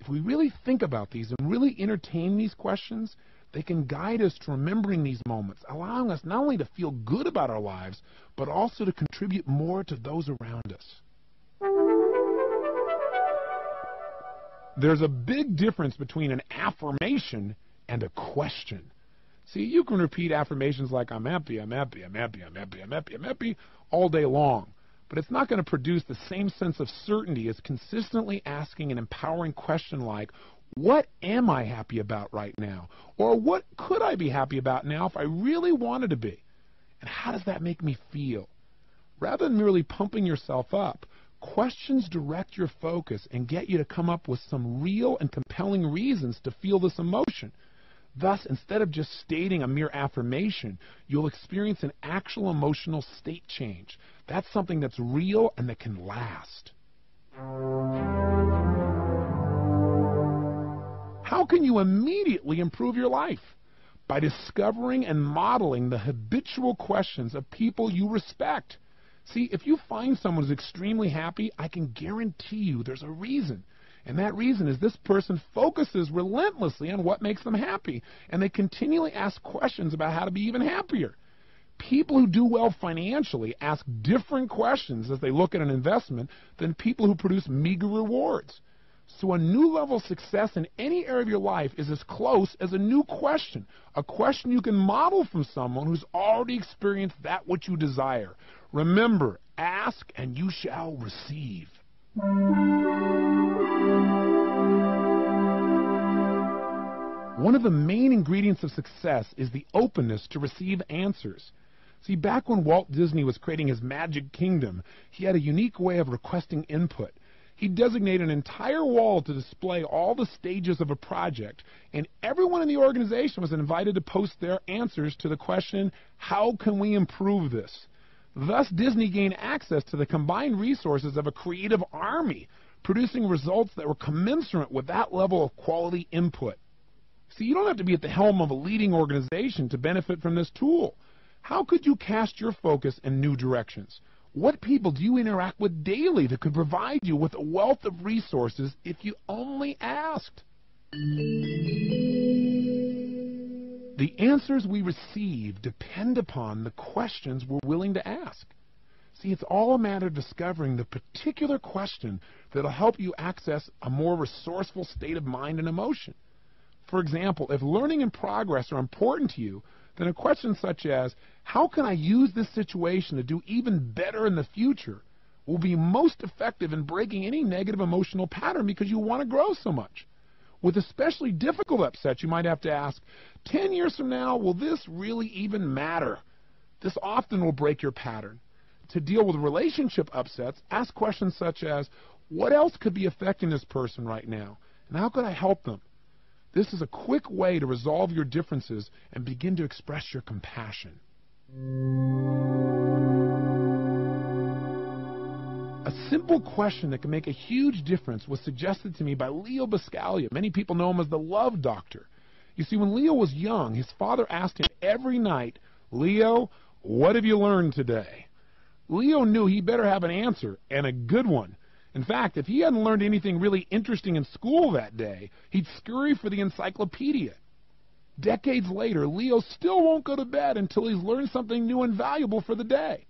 If we really think about these and really entertain these questions, they can guide us to remembering these moments, allowing us not only to feel good about our lives, but also to contribute more to those around us. There's a big difference between an affirmation and a question. See, you can repeat affirmations like, I'm happy, I'm happy, I'm happy, I'm happy, I'm happy, I'm happy, all day long. But it's not going to produce the same sense of certainty as consistently asking an empowering question like, what am I happy about right now? Or what could I be happy about now if I really wanted to be? And how does that make me feel? Rather than merely pumping yourself up, Questions direct your focus and get you to come up with some real and compelling reasons to feel this emotion. Thus, instead of just stating a mere affirmation, you'll experience an actual emotional state change. That's something that's real and that can last. How can you immediately improve your life? By discovering and modeling the habitual questions of people you respect. See, if you find someone who's extremely happy, I can guarantee you there's a reason. And that reason is this person focuses relentlessly on what makes them happy, and they continually ask questions about how to be even happier. People who do well financially ask different questions as they look at an investment than people who produce meager rewards. So a new level of success in any area of your life is as close as a new question, a question you can model from someone who's already experienced that which you desire. Remember, ask and you shall receive. One of the main ingredients of success is the openness to receive answers. See, back when Walt Disney was creating his Magic Kingdom, he had a unique way of requesting input. He designated an entire wall to display all the stages of a project, and everyone in the organization was invited to post their answers to the question, how can we improve this? Thus, Disney gained access to the combined resources of a creative army, producing results that were commensurate with that level of quality input. See, you don't have to be at the helm of a leading organization to benefit from this tool. How could you cast your focus in new directions? What people do you interact with daily that could provide you with a wealth of resources if you only asked? The answers we receive depend upon the questions we're willing to ask. See, it's all a matter of discovering the particular question that'll help you access a more resourceful state of mind and emotion. For example, if learning and progress are important to you, then a question such as, how can I use this situation to do even better in the future, will be most effective in breaking any negative emotional pattern because you want to grow so much. With especially difficult upsets, you might have to ask, 10 years from now, will this really even matter? This often will break your pattern. To deal with relationship upsets, ask questions such as, what else could be affecting this person right now? And how could I help them? This is a quick way to resolve your differences and begin to express your compassion. Simple question that can make a huge difference was suggested to me by Leo Buscaglia. Many people know him as the love doctor. You see, when Leo was young, his father asked him every night, Leo, what have you learned today? Leo knew he better have an answer, and a good one. In fact, if he hadn't learned anything really interesting in school that day, he'd scurry for the encyclopedia. Decades later, Leo still won't go to bed until he's learned something new and valuable for the day.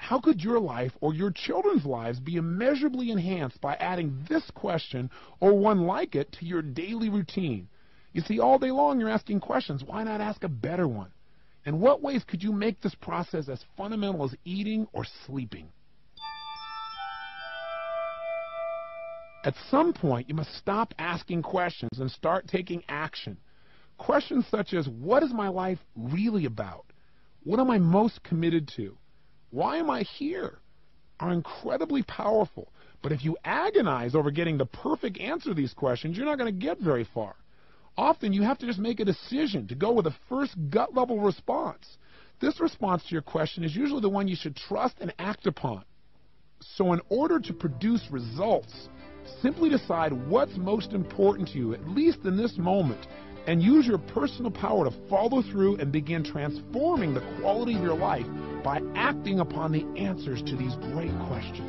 How could your life or your children's lives be immeasurably enhanced by adding this question or one like it to your daily routine? You see, all day long you're asking questions. Why not ask a better one? In what ways could you make this process as fundamental as eating or sleeping? At some point, you must stop asking questions and start taking action. Questions such as, what is my life really about? What am I most committed to? Why am I here? Are incredibly powerful. But if you agonize over getting the perfect answer to these questions, you're not going to get very far. Often you have to just make a decision to go with a first gut level response. This response to your question is usually the one you should trust and act upon. So in order to produce results, simply decide what's most important to you, at least in this moment, and use your personal power to follow through and begin transforming the quality of your life by acting upon the answers to these great questions.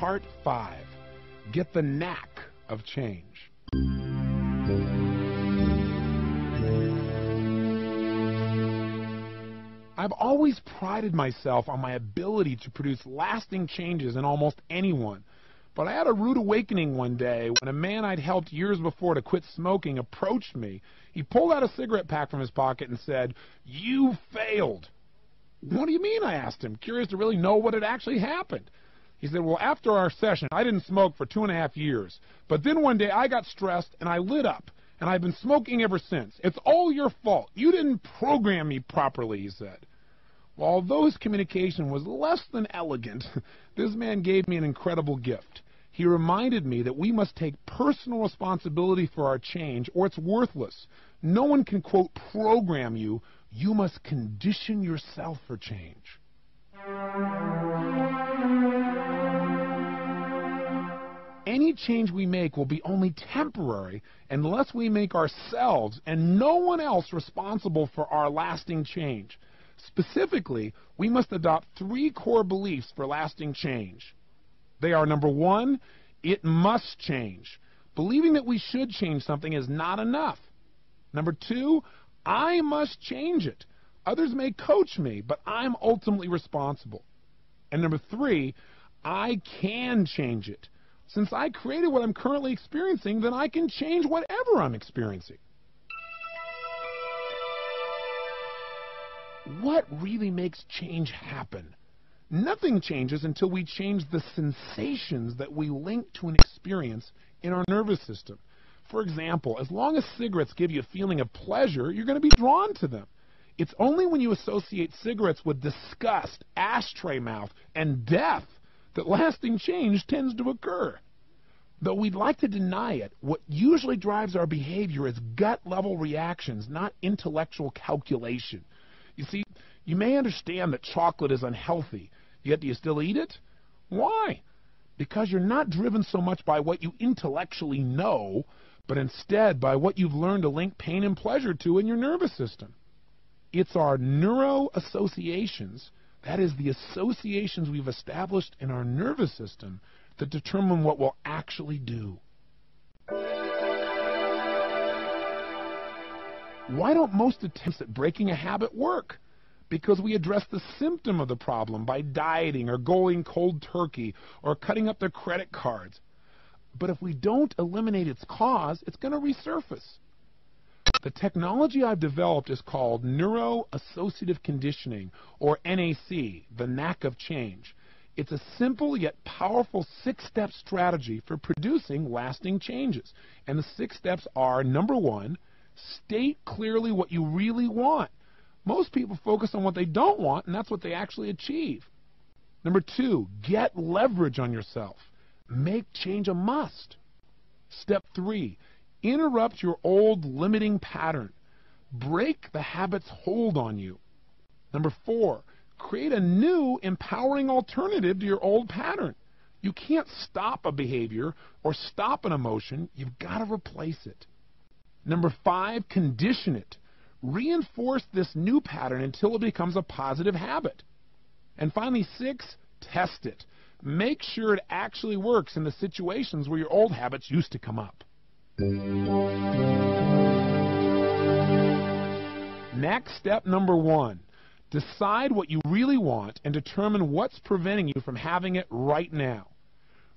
Part 5 Get the Knack of Change. I've always prided myself on my ability to produce lasting changes in almost anyone. But I had a rude awakening one day when a man I'd helped years before to quit smoking approached me. He pulled out a cigarette pack from his pocket and said, You failed. What do you mean? I asked him, curious to really know what had actually happened. He said, Well, after our session, I didn't smoke for two and a half years. But then one day I got stressed and I lit up. And I've been smoking ever since. It's all your fault. You didn't program me properly, he said. Although his communication was less than elegant, this man gave me an incredible gift. He reminded me that we must take personal responsibility for our change, or it's worthless. No one can, quote, program you. You must condition yourself for change. Any change we make will be only temporary unless we make ourselves and no one else responsible for our lasting change. Specifically, we must adopt three core beliefs for lasting change. They are number one, it must change. Believing that we should change something is not enough. Number two, I must change it. Others may coach me, but I'm ultimately responsible. And number three, I can change it. Since I created what I'm currently experiencing, then I can change whatever I'm experiencing. What really makes change happen? Nothing changes until we change the sensations that we link to an experience in our nervous system. For example, as long as cigarettes give you a feeling of pleasure, you're going to be drawn to them. It's only when you associate cigarettes with disgust, ashtray mouth, and death that lasting change tends to occur. Though we'd like to deny it, what usually drives our behavior is gut level reactions, not intellectual calculation. You see, you may understand that chocolate is unhealthy, yet do you still eat it? Why? Because you're not driven so much by what you intellectually know, but instead by what you've learned to link pain and pleasure to in your nervous system. It's our neuro associations, that is, the associations we've established in our nervous system, that determine what we'll actually do. Why don't most attempts at breaking a habit work? Because we address the symptom of the problem by dieting or going cold turkey or cutting up their credit cards. But if we don't eliminate its cause, it's going to resurface. The technology I've developed is called Neuro Associative Conditioning, or NAC, the knack of change. It's a simple yet powerful six step strategy for producing lasting changes. And the six steps are number one, state clearly what you really want. Most people focus on what they don't want, and that's what they actually achieve. Number two, get leverage on yourself. Make change a must. Step three, interrupt your old limiting pattern. Break the habit's hold on you. Number four, create a new empowering alternative to your old pattern. You can't stop a behavior or stop an emotion. You've got to replace it. Number five, condition it. Reinforce this new pattern until it becomes a positive habit. And finally, six, test it. Make sure it actually works in the situations where your old habits used to come up. Next, step number one decide what you really want and determine what's preventing you from having it right now.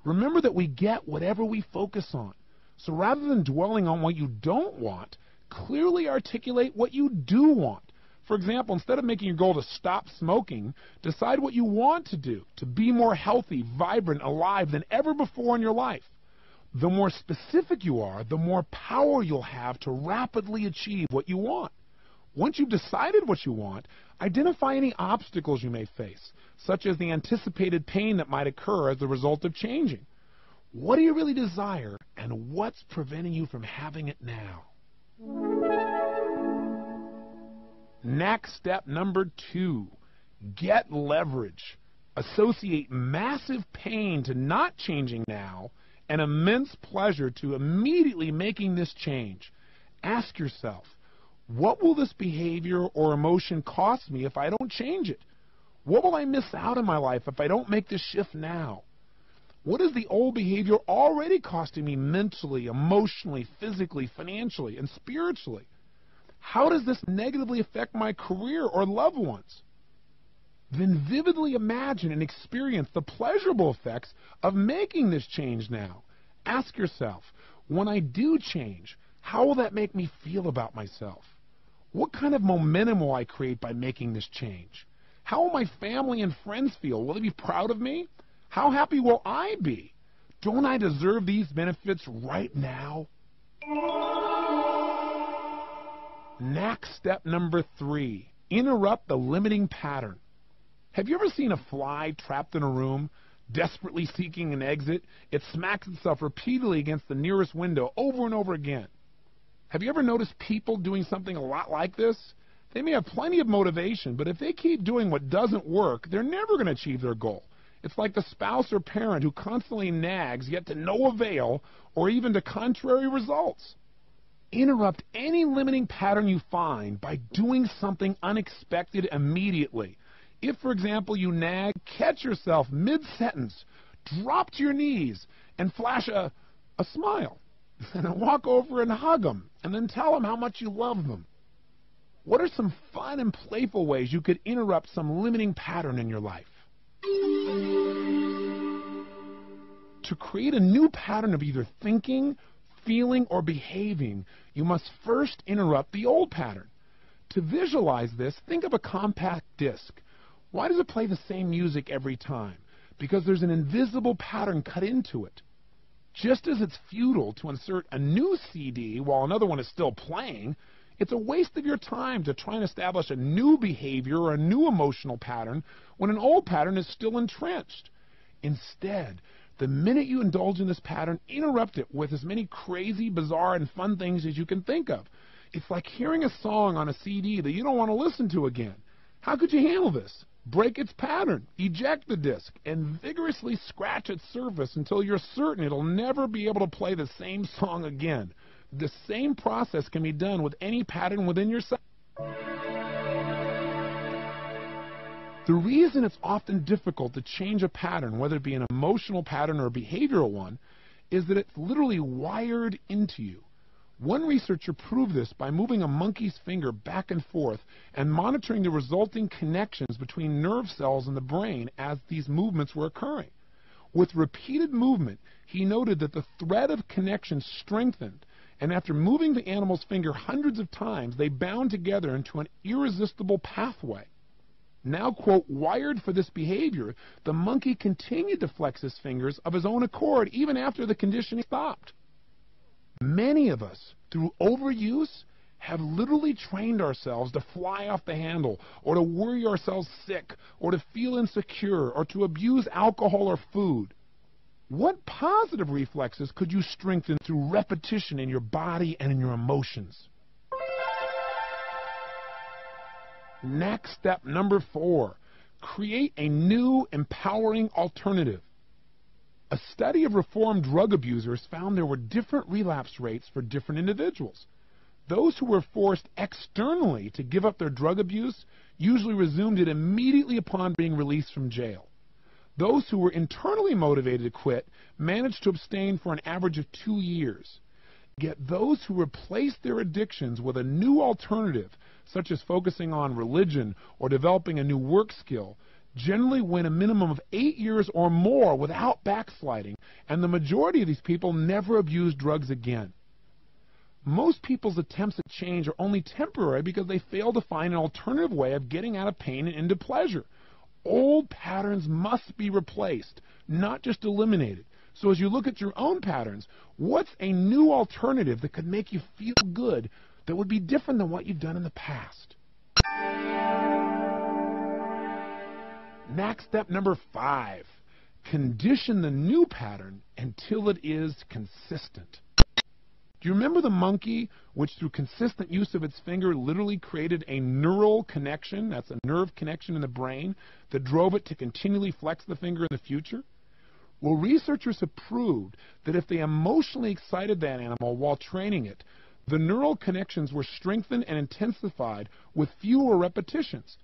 Remember that we get whatever we focus on. So rather than dwelling on what you don't want, clearly articulate what you do want. For example, instead of making your goal to stop smoking, decide what you want to do to be more healthy, vibrant, alive than ever before in your life. The more specific you are, the more power you'll have to rapidly achieve what you want. Once you've decided what you want, identify any obstacles you may face, such as the anticipated pain that might occur as a result of changing. What do you really desire, and what's preventing you from having it now? Next step number two get leverage. Associate massive pain to not changing now and immense pleasure to immediately making this change. Ask yourself, what will this behavior or emotion cost me if I don't change it? What will I miss out in my life if I don't make this shift now? What is the old behavior already costing me mentally, emotionally, physically, financially, and spiritually? How does this negatively affect my career or loved ones? Then vividly imagine and experience the pleasurable effects of making this change now. Ask yourself, when I do change, how will that make me feel about myself? What kind of momentum will I create by making this change? How will my family and friends feel? Will they be proud of me? How happy will I be? Don't I deserve these benefits right now? Next step number three interrupt the limiting pattern. Have you ever seen a fly trapped in a room, desperately seeking an exit? It smacks itself repeatedly against the nearest window over and over again. Have you ever noticed people doing something a lot like this? They may have plenty of motivation, but if they keep doing what doesn't work, they're never going to achieve their goal. It's like the spouse or parent who constantly nags, yet to no avail, or even to contrary results. Interrupt any limiting pattern you find by doing something unexpected immediately. If, for example, you nag, catch yourself mid sentence, drop to your knees, and flash a, a smile and then walk over and hug them, and then tell them how much you love them. What are some fun and playful ways you could interrupt some limiting pattern in your life? To create a new pattern of either thinking, feeling, or behaving, you must first interrupt the old pattern. To visualize this, think of a compact disc. Why does it play the same music every time? Because there's an invisible pattern cut into it. Just as it's futile to insert a new CD while another one is still playing, it's a waste of your time to try and establish a new behavior or a new emotional pattern when an old pattern is still entrenched. Instead, The minute you indulge in this pattern, interrupt it with as many crazy, bizarre, and fun things as you can think of. It's like hearing a song on a CD that you don't want to listen to again. How could you handle this? Break its pattern, eject the disc, and vigorously scratch its surface until you're certain it'll never be able to play the same song again. The same process can be done with any pattern within yourself. The reason it's often difficult to change a pattern, whether it be an emotional pattern or a behavioral one, is that it's literally wired into you. One researcher proved this by moving a monkey's finger back and forth and monitoring the resulting connections between nerve cells in the brain as these movements were occurring. With repeated movement, he noted that the thread of connection strengthened, and after moving the animal's finger hundreds of times, they bound together into an irresistible pathway. Now, quote, wired for this behavior, the monkey continued to flex his fingers of his own accord even after the conditioning stopped. Many of us, through overuse, have literally trained ourselves to fly off the handle, or to worry ourselves sick, or to feel insecure, or to abuse alcohol or food. What positive reflexes could you strengthen through repetition in your body and in your emotions? Next step number four, create a new empowering alternative. A study of reformed drug abusers found there were different relapse rates for different individuals. Those who were forced externally to give up their drug abuse usually resumed it immediately upon being released from jail. Those who were internally motivated to quit managed to abstain for an average of two years. Yet those who replaced their addictions with a new alternative, such as focusing on religion or developing a new work skill, generally went a minimum of eight years or more without backsliding, and the majority of these people never abused drugs again. Most people's attempts at change are only temporary because they fail to find an alternative way of getting out of pain and into pleasure. Old patterns must be replaced, not just eliminated. So as you look at your own patterns, what's a new alternative that could make you feel good that would be different than what you've done in the past? Next step number five, condition the new pattern until it is consistent. Do you remember the monkey, which through consistent use of its finger literally created a neural connection, that's a nerve connection in the brain, that drove it to continually flex the finger in the future? Well, researchers have proved that if they emotionally excited that animal while training it, the neural connections were strengthened and intensified with fewer repetitions.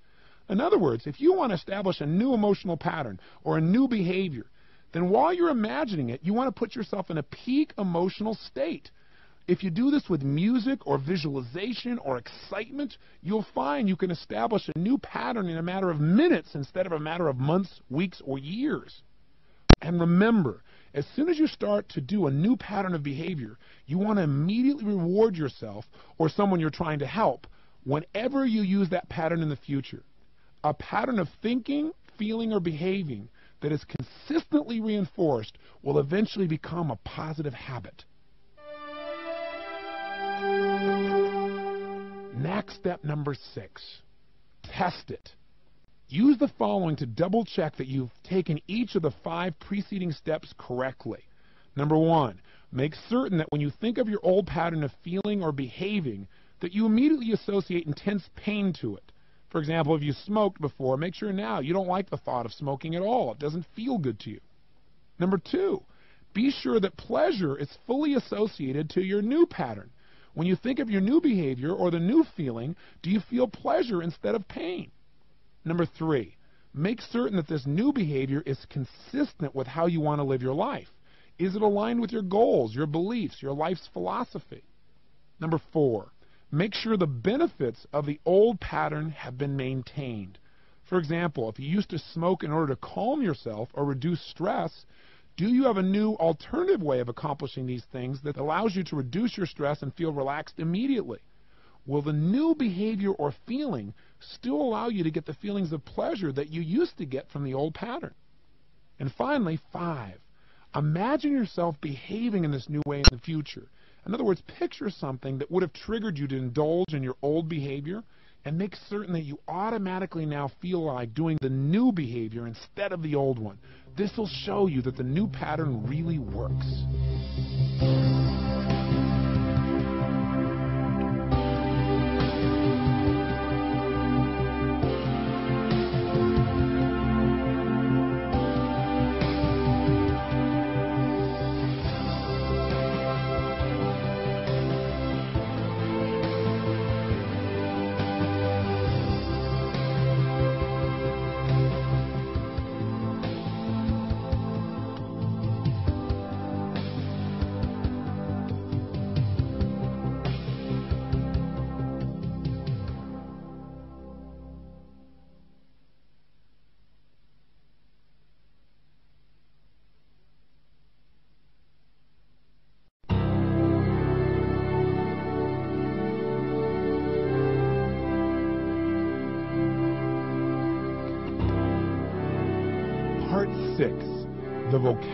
In other words, if you want to establish a new emotional pattern or a new behavior, then while you're imagining it, you want to put yourself in a peak emotional state. If you do this with music or visualization or excitement, you'll find you can establish a new pattern in a matter of minutes instead of a matter of months, weeks, or years. And remember, as soon as you start to do a new pattern of behavior, you want to immediately reward yourself or someone you're trying to help whenever you use that pattern in the future. A pattern of thinking, feeling, or behaving that is consistently reinforced will eventually become a positive habit. Next step number six, test it. Use the following to double check that you've taken each of the five preceding steps correctly. Number one, make certain that when you think of your old pattern of feeling or behaving, that you immediately associate intense pain to it. For example, if you smoked before, make sure now you don't like the thought of smoking at all. It doesn't feel good to you. Number two, be sure that pleasure is fully associated to your new pattern. When you think of your new behavior or the new feeling, do you feel pleasure instead of pain? Number three, make certain that this new behavior is consistent with how you want to live your life. Is it aligned with your goals, your beliefs, your life's philosophy? Number four, make sure the benefits of the old pattern have been maintained. For example, if you used to smoke in order to calm yourself or reduce stress, do you have a new alternative way of accomplishing these things that allows you to reduce your stress and feel relaxed immediately? Will the new behavior or feeling still allow you to get the feelings of pleasure that you used to get from the old pattern? And finally, five, imagine yourself behaving in this new way in the future. In other words, picture something that would have triggered you to indulge in your old behavior and make certain that you automatically now feel like doing the new behavior instead of the old one. This will show you that the new pattern really works.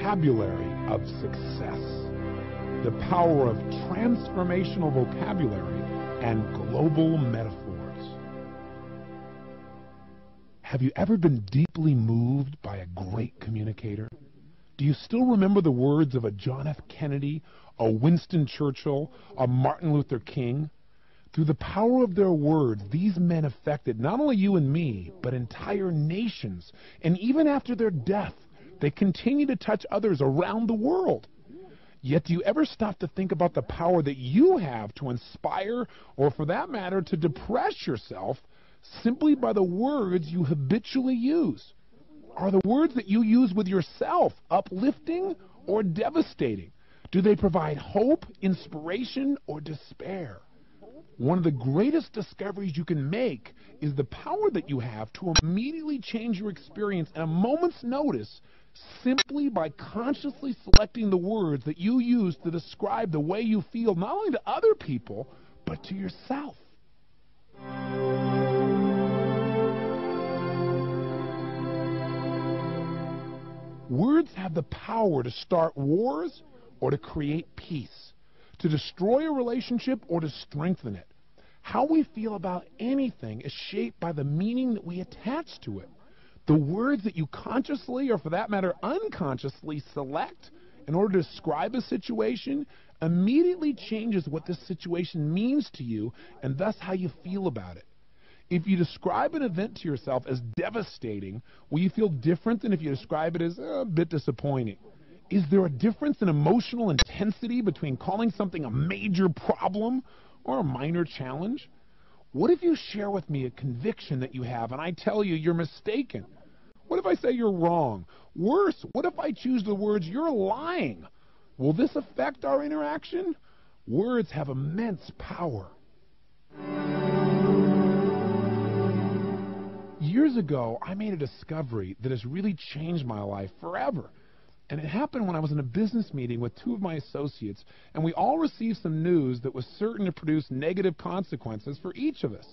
Vocabulary of Success. The power of transformational vocabulary and global metaphors. Have you ever been deeply moved by a great communicator? Do you still remember the words of a John F. Kennedy, a Winston Churchill, a Martin Luther King? Through the power of their words, these men affected not only you and me, but entire nations. And even after their death, they continue to touch others around the world. Yet, do you ever stop to think about the power that you have to inspire, or for that matter, to depress yourself simply by the words you habitually use? Are the words that you use with yourself uplifting or devastating? Do they provide hope, inspiration, or despair? One of the greatest discoveries you can make is the power that you have to immediately change your experience at a moment's notice simply by consciously selecting the words that you use to describe the way you feel not only to other people, but to yourself. Words have the power to start wars or to create peace, to destroy a relationship or to strengthen it. How we feel about anything is shaped by the meaning that we attach to it. The words that you consciously, or for that matter, unconsciously select in order to describe a situation immediately changes what this situation means to you and thus how you feel about it. If you describe an event to yourself as devastating, will you feel different than if you describe it as uh, a bit disappointing? Is there a difference in emotional intensity between calling something a major problem or a minor challenge? What if you share with me a conviction that you have and I tell you you're mistaken? What if I say you're wrong? Worse, what if I choose the words you're lying? Will this affect our interaction? Words have immense power. Years ago, I made a discovery that has really changed my life forever. And it happened when I was in a business meeting with two of my associates, and we all received some news that was certain to produce negative consequences for each of us.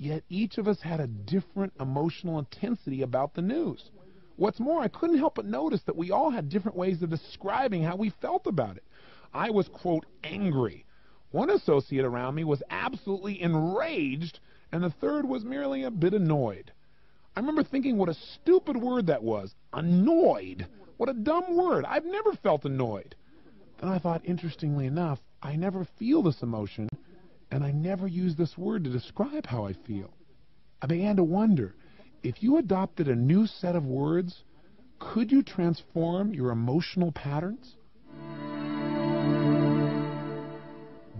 Yet each of us had a different emotional intensity about the news. What's more, I couldn't help but notice that we all had different ways of describing how we felt about it. I was, quote, angry. One associate around me was absolutely enraged, and the third was merely a bit annoyed. I remember thinking what a stupid word that was. Annoyed. What a dumb word. I've never felt annoyed. Then I thought, interestingly enough, I never feel this emotion, and I never use this word to describe how I feel. I began to wonder if you adopted a new set of words, could you transform your emotional patterns?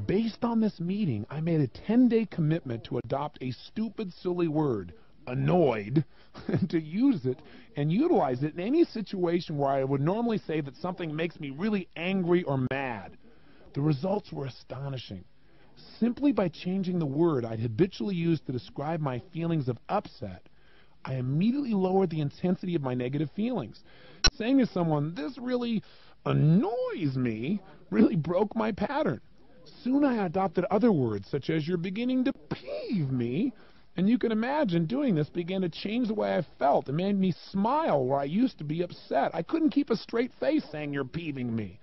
Based on this meeting, I made a 10 day commitment to adopt a stupid, silly word, annoyed, and to use it and utilize it in any situation where I would normally say that something makes me really angry or mad. The results were astonishing. Simply by changing the word I'd habitually used to describe my feelings of upset, I immediately lowered the intensity of my negative feelings. Saying to someone, this really annoys me, really broke my pattern. Soon I adopted other words, such as you're beginning to peeve me, and you can imagine doing this began to change the way I felt. It made me smile where I used to be upset. I couldn't keep a straight face saying you're peeving me.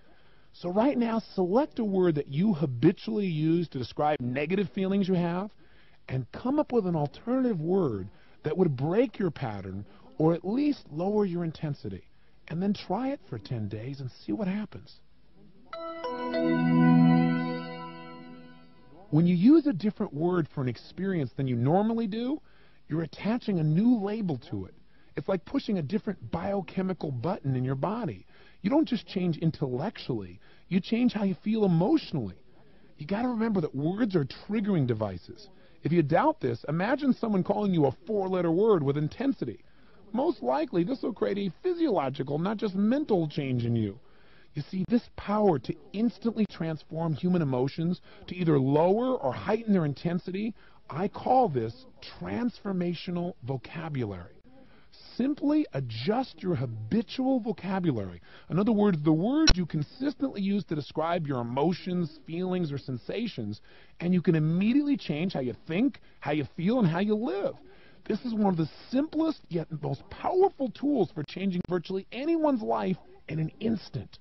So right now, select a word that you habitually use to describe negative feelings you have and come up with an alternative word that would break your pattern or at least lower your intensity. and then try it for 10 days and see what happens. When you use a different word for an experience than you normally do, you're attaching a new label to it. It's like pushing a different biochemical button in your body. You don't just change intellectually, you change how you feel emotionally. You got to remember that words are triggering devices. If you doubt this, imagine someone calling you a four letter word with intensity. Most likely, this will create a physiological, not just mental change in you. You see, this power to instantly transform human emotions to either lower or heighten their intensity, I call this transformational vocabulary. Simply adjust your habitual vocabulary. In other words, the words you consistently use to describe your emotions, feelings, or sensations, and you can immediately change how you think, how you feel, and how you live. This is one of the simplest yet most powerful tools for changing virtually anyone's life in an instant.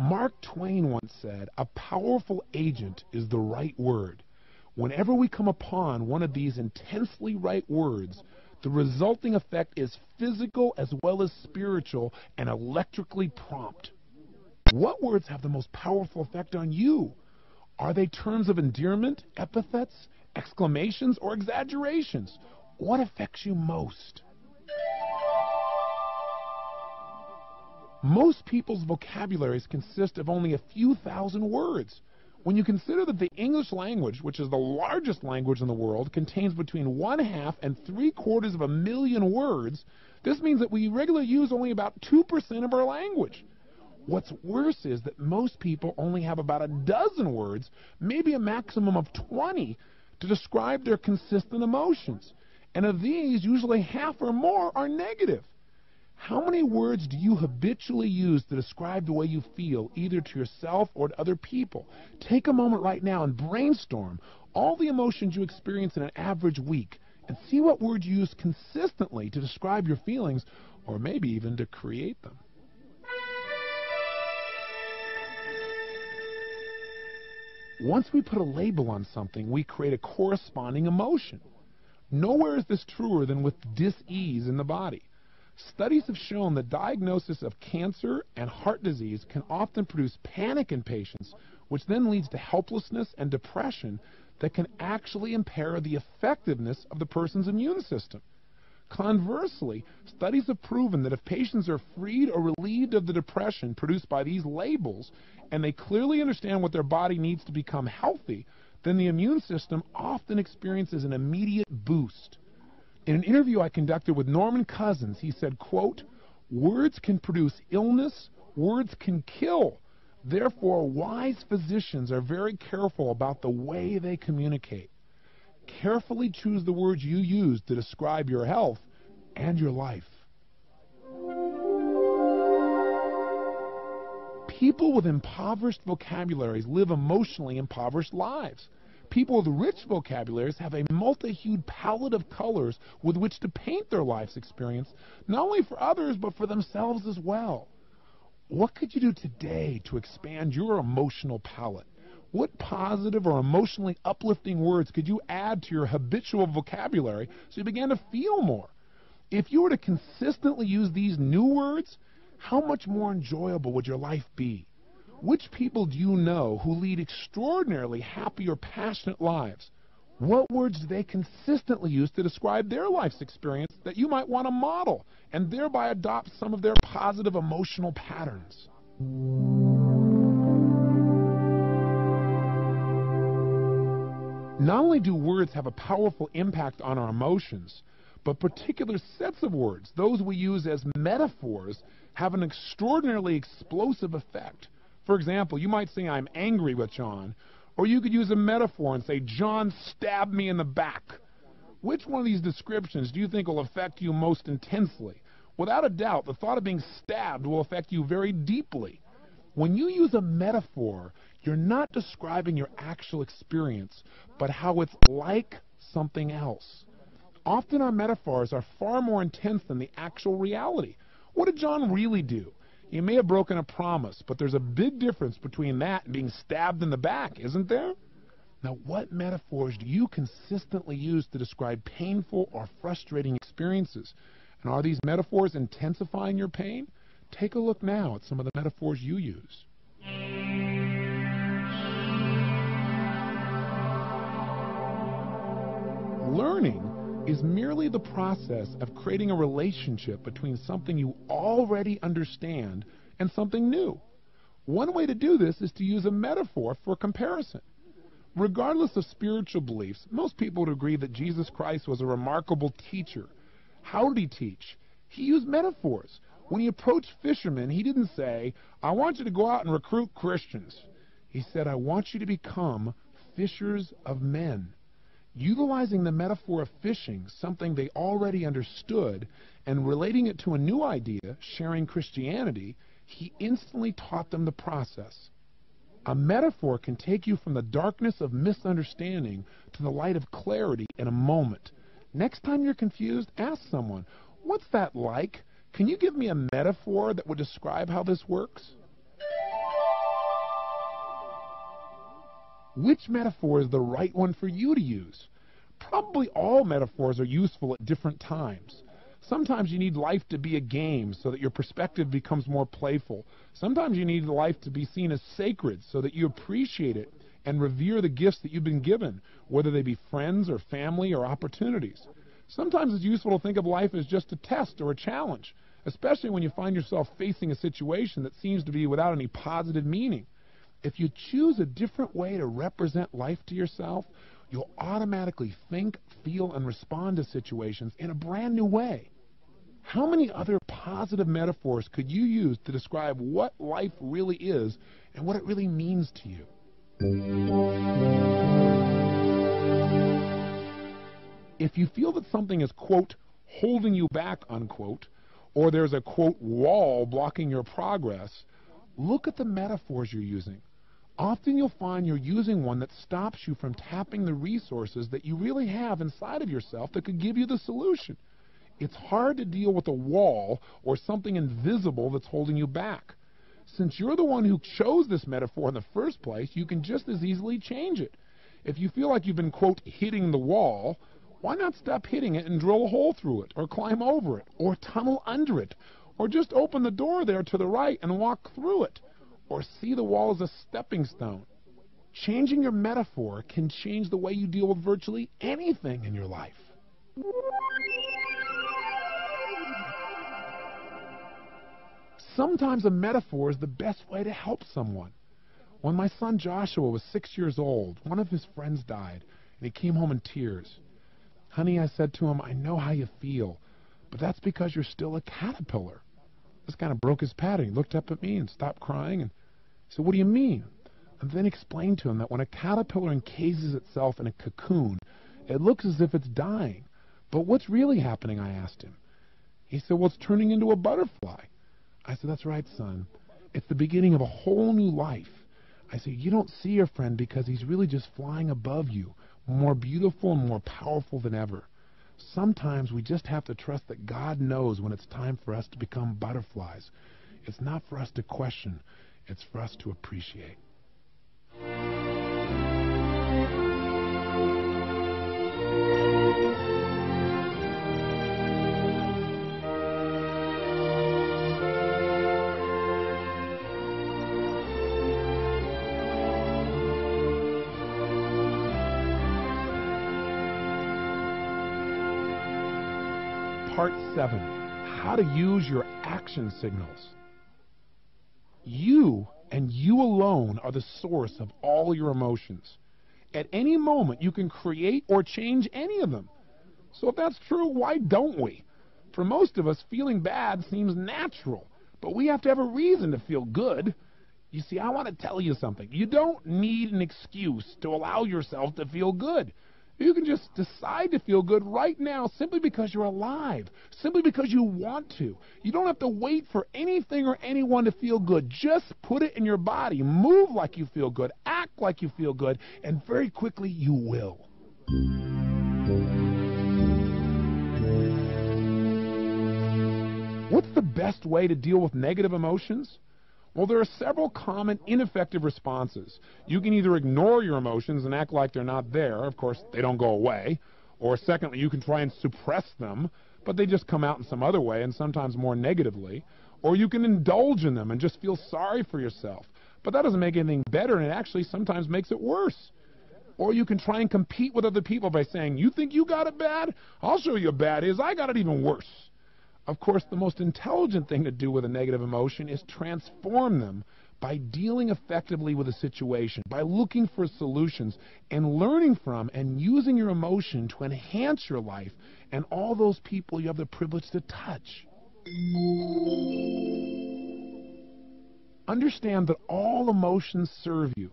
Mark Twain once said, A powerful agent is the right word. Whenever we come upon one of these intensely right words, the resulting effect is physical as well as spiritual and electrically prompt. What words have the most powerful effect on you? Are they terms of endearment, epithets, exclamations, or exaggerations? What affects you most? Most people's vocabularies consist of only a few thousand words. When you consider that the English language, which is the largest language in the world, contains between one half and three quarters of a million words, this means that we regularly use only about 2% of our language. What's worse is that most people only have about a dozen words, maybe a maximum of 20, to describe their consistent emotions. And of these, usually half or more are negative. How many words do you habitually use to describe the way you feel, either to yourself or to other people? Take a moment right now and brainstorm all the emotions you experience in an average week and see what words you use consistently to describe your feelings or maybe even to create them. Once we put a label on something, we create a corresponding emotion. Nowhere is this truer than with dis-ease in the body. Studies have shown that diagnosis of cancer and heart disease can often produce panic in patients, which then leads to helplessness and depression that can actually impair the effectiveness of the person's immune system. Conversely, studies have proven that if patients are freed or relieved of the depression produced by these labels, and they clearly understand what their body needs to become healthy, then the immune system often experiences an immediate boost. In an interview I conducted with Norman Cousins, he said, quote, words can produce illness, words can kill. Therefore, wise physicians are very careful about the way they communicate. Carefully choose the words you use to describe your health and your life. People with impoverished vocabularies live emotionally impoverished lives. People with rich vocabularies have a multi-hued palette of colors with which to paint their life's experience, not only for others, but for themselves as well. What could you do today to expand your emotional palette? What positive or emotionally uplifting words could you add to your habitual vocabulary so you began to feel more? If you were to consistently use these new words, how much more enjoyable would your life be? Which people do you know who lead extraordinarily happy or passionate lives? What words do they consistently use to describe their life's experience that you might want to model and thereby adopt some of their positive emotional patterns? Not only do words have a powerful impact on our emotions, but particular sets of words, those we use as metaphors, have an extraordinarily explosive effect. For example, you might say, I'm angry with John, or you could use a metaphor and say, John stabbed me in the back. Which one of these descriptions do you think will affect you most intensely? Without a doubt, the thought of being stabbed will affect you very deeply. When you use a metaphor, you're not describing your actual experience, but how it's like something else. Often our metaphors are far more intense than the actual reality. What did John really do? He may have broken a promise, but there's a big difference between that and being stabbed in the back, isn't there? Now, what metaphors do you consistently use to describe painful or frustrating experiences? And are these metaphors intensifying your pain? Take a look now at some of the metaphors you use. Learning is merely the process of creating a relationship between something you already understand and something new. One way to do this is to use a metaphor for comparison. Regardless of spiritual beliefs, most people would agree that Jesus Christ was a remarkable teacher. How did he teach? He used metaphors. When he approached fishermen, he didn't say, I want you to go out and recruit Christians. He said, I want you to become fishers of men. Utilizing the metaphor of fishing, something they already understood, and relating it to a new idea, sharing Christianity, he instantly taught them the process. A metaphor can take you from the darkness of misunderstanding to the light of clarity in a moment. Next time you're confused, ask someone, What's that like? Can you give me a metaphor that would describe how this works? Which metaphor is the right one for you to use? Probably all metaphors are useful at different times. Sometimes you need life to be a game so that your perspective becomes more playful. Sometimes you need life to be seen as sacred so that you appreciate it and revere the gifts that you've been given, whether they be friends or family or opportunities. Sometimes it's useful to think of life as just a test or a challenge, especially when you find yourself facing a situation that seems to be without any positive meaning. If you choose a different way to represent life to yourself, you'll automatically think, feel, and respond to situations in a brand new way. How many other positive metaphors could you use to describe what life really is and what it really means to you? If you feel that something is, quote, holding you back, unquote, or there's a, quote, wall blocking your progress, look at the metaphors you're using. Often you'll find you're using one that stops you from tapping the resources that you really have inside of yourself that could give you the solution. It's hard to deal with a wall or something invisible that's holding you back. Since you're the one who chose this metaphor in the first place, you can just as easily change it. If you feel like you've been, quote, hitting the wall, why not stop hitting it and drill a hole through it, or climb over it, or tunnel under it, or just open the door there to the right and walk through it, or see the wall as a stepping stone? Changing your metaphor can change the way you deal with virtually anything in your life. Sometimes a metaphor is the best way to help someone. When my son Joshua was six years old, one of his friends died, and he came home in tears. Honey, I said to him, I know how you feel, but that's because you're still a caterpillar. This kind of broke his pattern. He looked up at me and stopped crying and said, What do you mean? And then explained to him that when a caterpillar encases itself in a cocoon, it looks as if it's dying. But what's really happening? I asked him. He said, Well, it's turning into a butterfly. I said, That's right, son. It's the beginning of a whole new life. I said, You don't see your friend because he's really just flying above you, more beautiful and more powerful than ever. Sometimes we just have to trust that God knows when it's time for us to become butterflies. It's not for us to question, it's for us to appreciate. Part 7 How to Use Your Action Signals. You and you alone are the source of all your emotions. At any moment, you can create or change any of them. So, if that's true, why don't we? For most of us, feeling bad seems natural, but we have to have a reason to feel good. You see, I want to tell you something. You don't need an excuse to allow yourself to feel good. You can just decide to feel good right now simply because you're alive, simply because you want to. You don't have to wait for anything or anyone to feel good. Just put it in your body. Move like you feel good, act like you feel good, and very quickly you will. What's the best way to deal with negative emotions? Well, there are several common ineffective responses. You can either ignore your emotions and act like they're not there. Of course, they don't go away. Or secondly, you can try and suppress them, but they just come out in some other way and sometimes more negatively. Or you can indulge in them and just feel sorry for yourself. But that doesn't make anything better, and it actually sometimes makes it worse. Or you can try and compete with other people by saying, You think you got it bad? I'll show you how bad is. I got it even worse. Of course, the most intelligent thing to do with a negative emotion is transform them by dealing effectively with a situation, by looking for solutions and learning from and using your emotion to enhance your life and all those people you have the privilege to touch. Understand that all emotions serve you.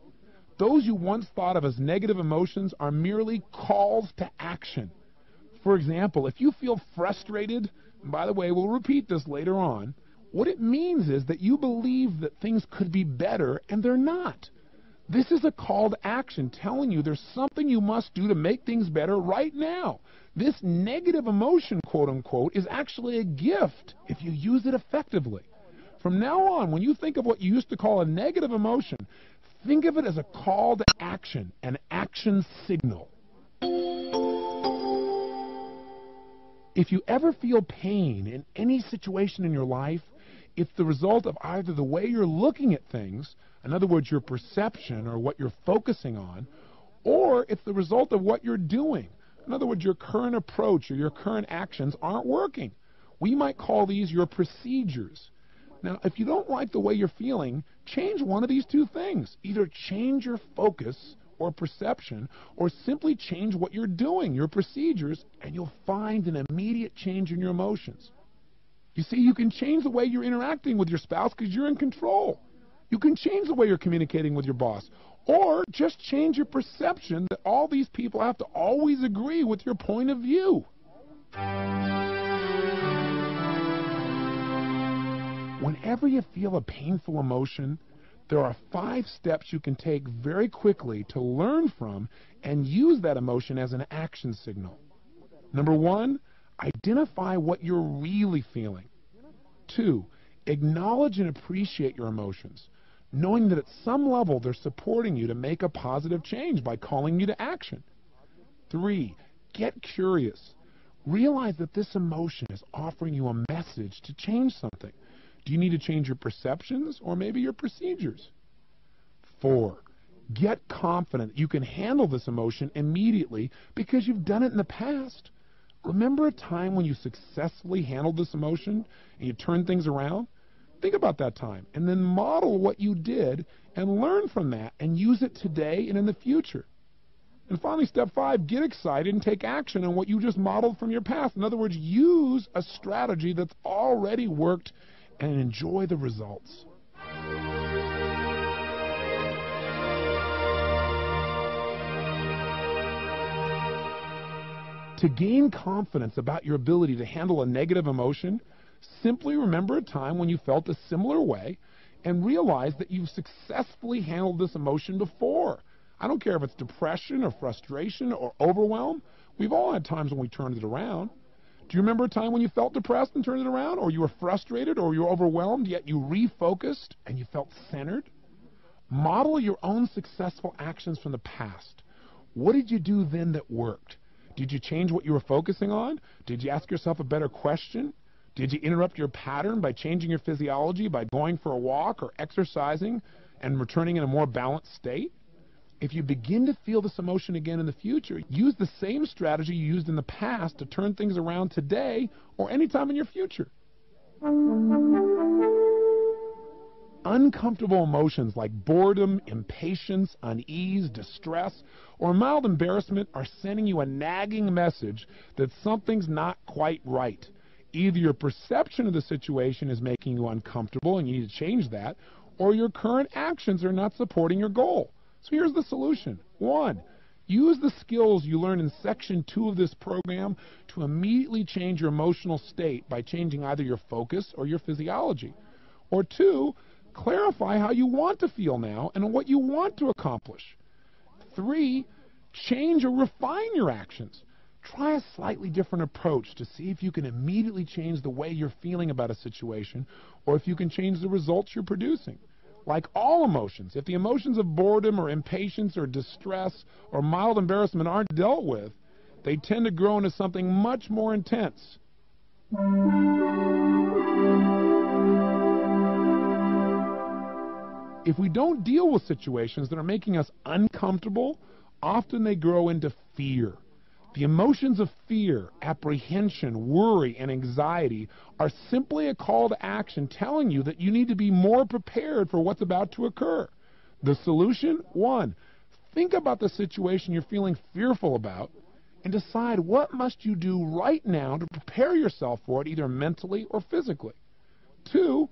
Those you once thought of as negative emotions are merely calls to action. For example, if you feel frustrated, by the way, we'll repeat this later on, what it means is that you believe that things could be better and they're not. This is a call to action telling you there's something you must do to make things better right now. This negative emotion, quote unquote, is actually a gift if you use it effectively. From now on, when you think of what you used to call a negative emotion, Think of it as a call to action, an action signal. If you ever feel pain in any situation in your life, it's the result of either the way you're looking at things, in other words, your perception or what you're focusing on, or it's the result of what you're doing. In other words, your current approach or your current actions aren't working. We might call these your procedures. Now, if you don't like the way you're feeling, change one of these two things. Either change your focus or perception, or simply change what you're doing, your procedures, and you'll find an immediate change in your emotions. You see, you can change the way you're interacting with your spouse because you're in control. You can change the way you're communicating with your boss. Or just change your perception that all these people have to always agree with your point of view. Whenever you feel a painful emotion, there are five steps you can take very quickly to learn from and use that emotion as an action signal. Number one, identify what you're really feeling. Two, acknowledge and appreciate your emotions, knowing that at some level they're supporting you to make a positive change by calling you to action. Three, get curious. Realize that this emotion is offering you a message to change something. Do you need to change your perceptions or maybe your procedures? Four, get confident you can handle this emotion immediately because you've done it in the past. Remember a time when you successfully handled this emotion and you turned things around? Think about that time and then model what you did and learn from that and use it today and in the future. And finally, step five, get excited and take action on what you just modeled from your past. In other words, use a strategy that's already worked and enjoy the results. To gain confidence about your ability to handle a negative emotion, simply remember a time when you felt a similar way and realize that you've successfully handled this emotion before. I don't care if it's depression or frustration or overwhelm. We've all had times when we turned it around. Do you remember a time when you felt depressed and turned it around? Or you were frustrated or you were overwhelmed, yet you refocused and you felt centered? Model your own successful actions from the past. What did you do then that worked? Did you change what you were focusing on? Did you ask yourself a better question? Did you interrupt your pattern by changing your physiology, by going for a walk or exercising and returning in a more balanced state? If you begin to feel this emotion again in the future, use the same strategy you used in the past to turn things around today or anytime in your future. Uncomfortable emotions like boredom, impatience, unease, distress, or mild embarrassment are sending you a nagging message that something's not quite right. Either your perception of the situation is making you uncomfortable and you need to change that, or your current actions are not supporting your goal. So here's the solution. One, use the skills you learn in section two of this program to immediately change your emotional state by changing either your focus or your physiology. Or two, clarify how you want to feel now and what you want to accomplish. Three, change or refine your actions. try a slightly different approach to see if you can immediately change the way you're feeling about a situation or if you can change the results you're producing. Like all emotions, if the emotions of boredom or impatience or distress or mild embarrassment aren't dealt with, they tend to grow into something much more intense. If we don't deal with situations that are making us uncomfortable, often they grow into fear. The emotions of fear, apprehension, worry, and anxiety are simply a call to action telling you that you need to be more prepared for what's about to occur. The solution? One, think about the situation you're feeling fearful about and decide what must you do right now to prepare yourself for it either mentally or physically. Two,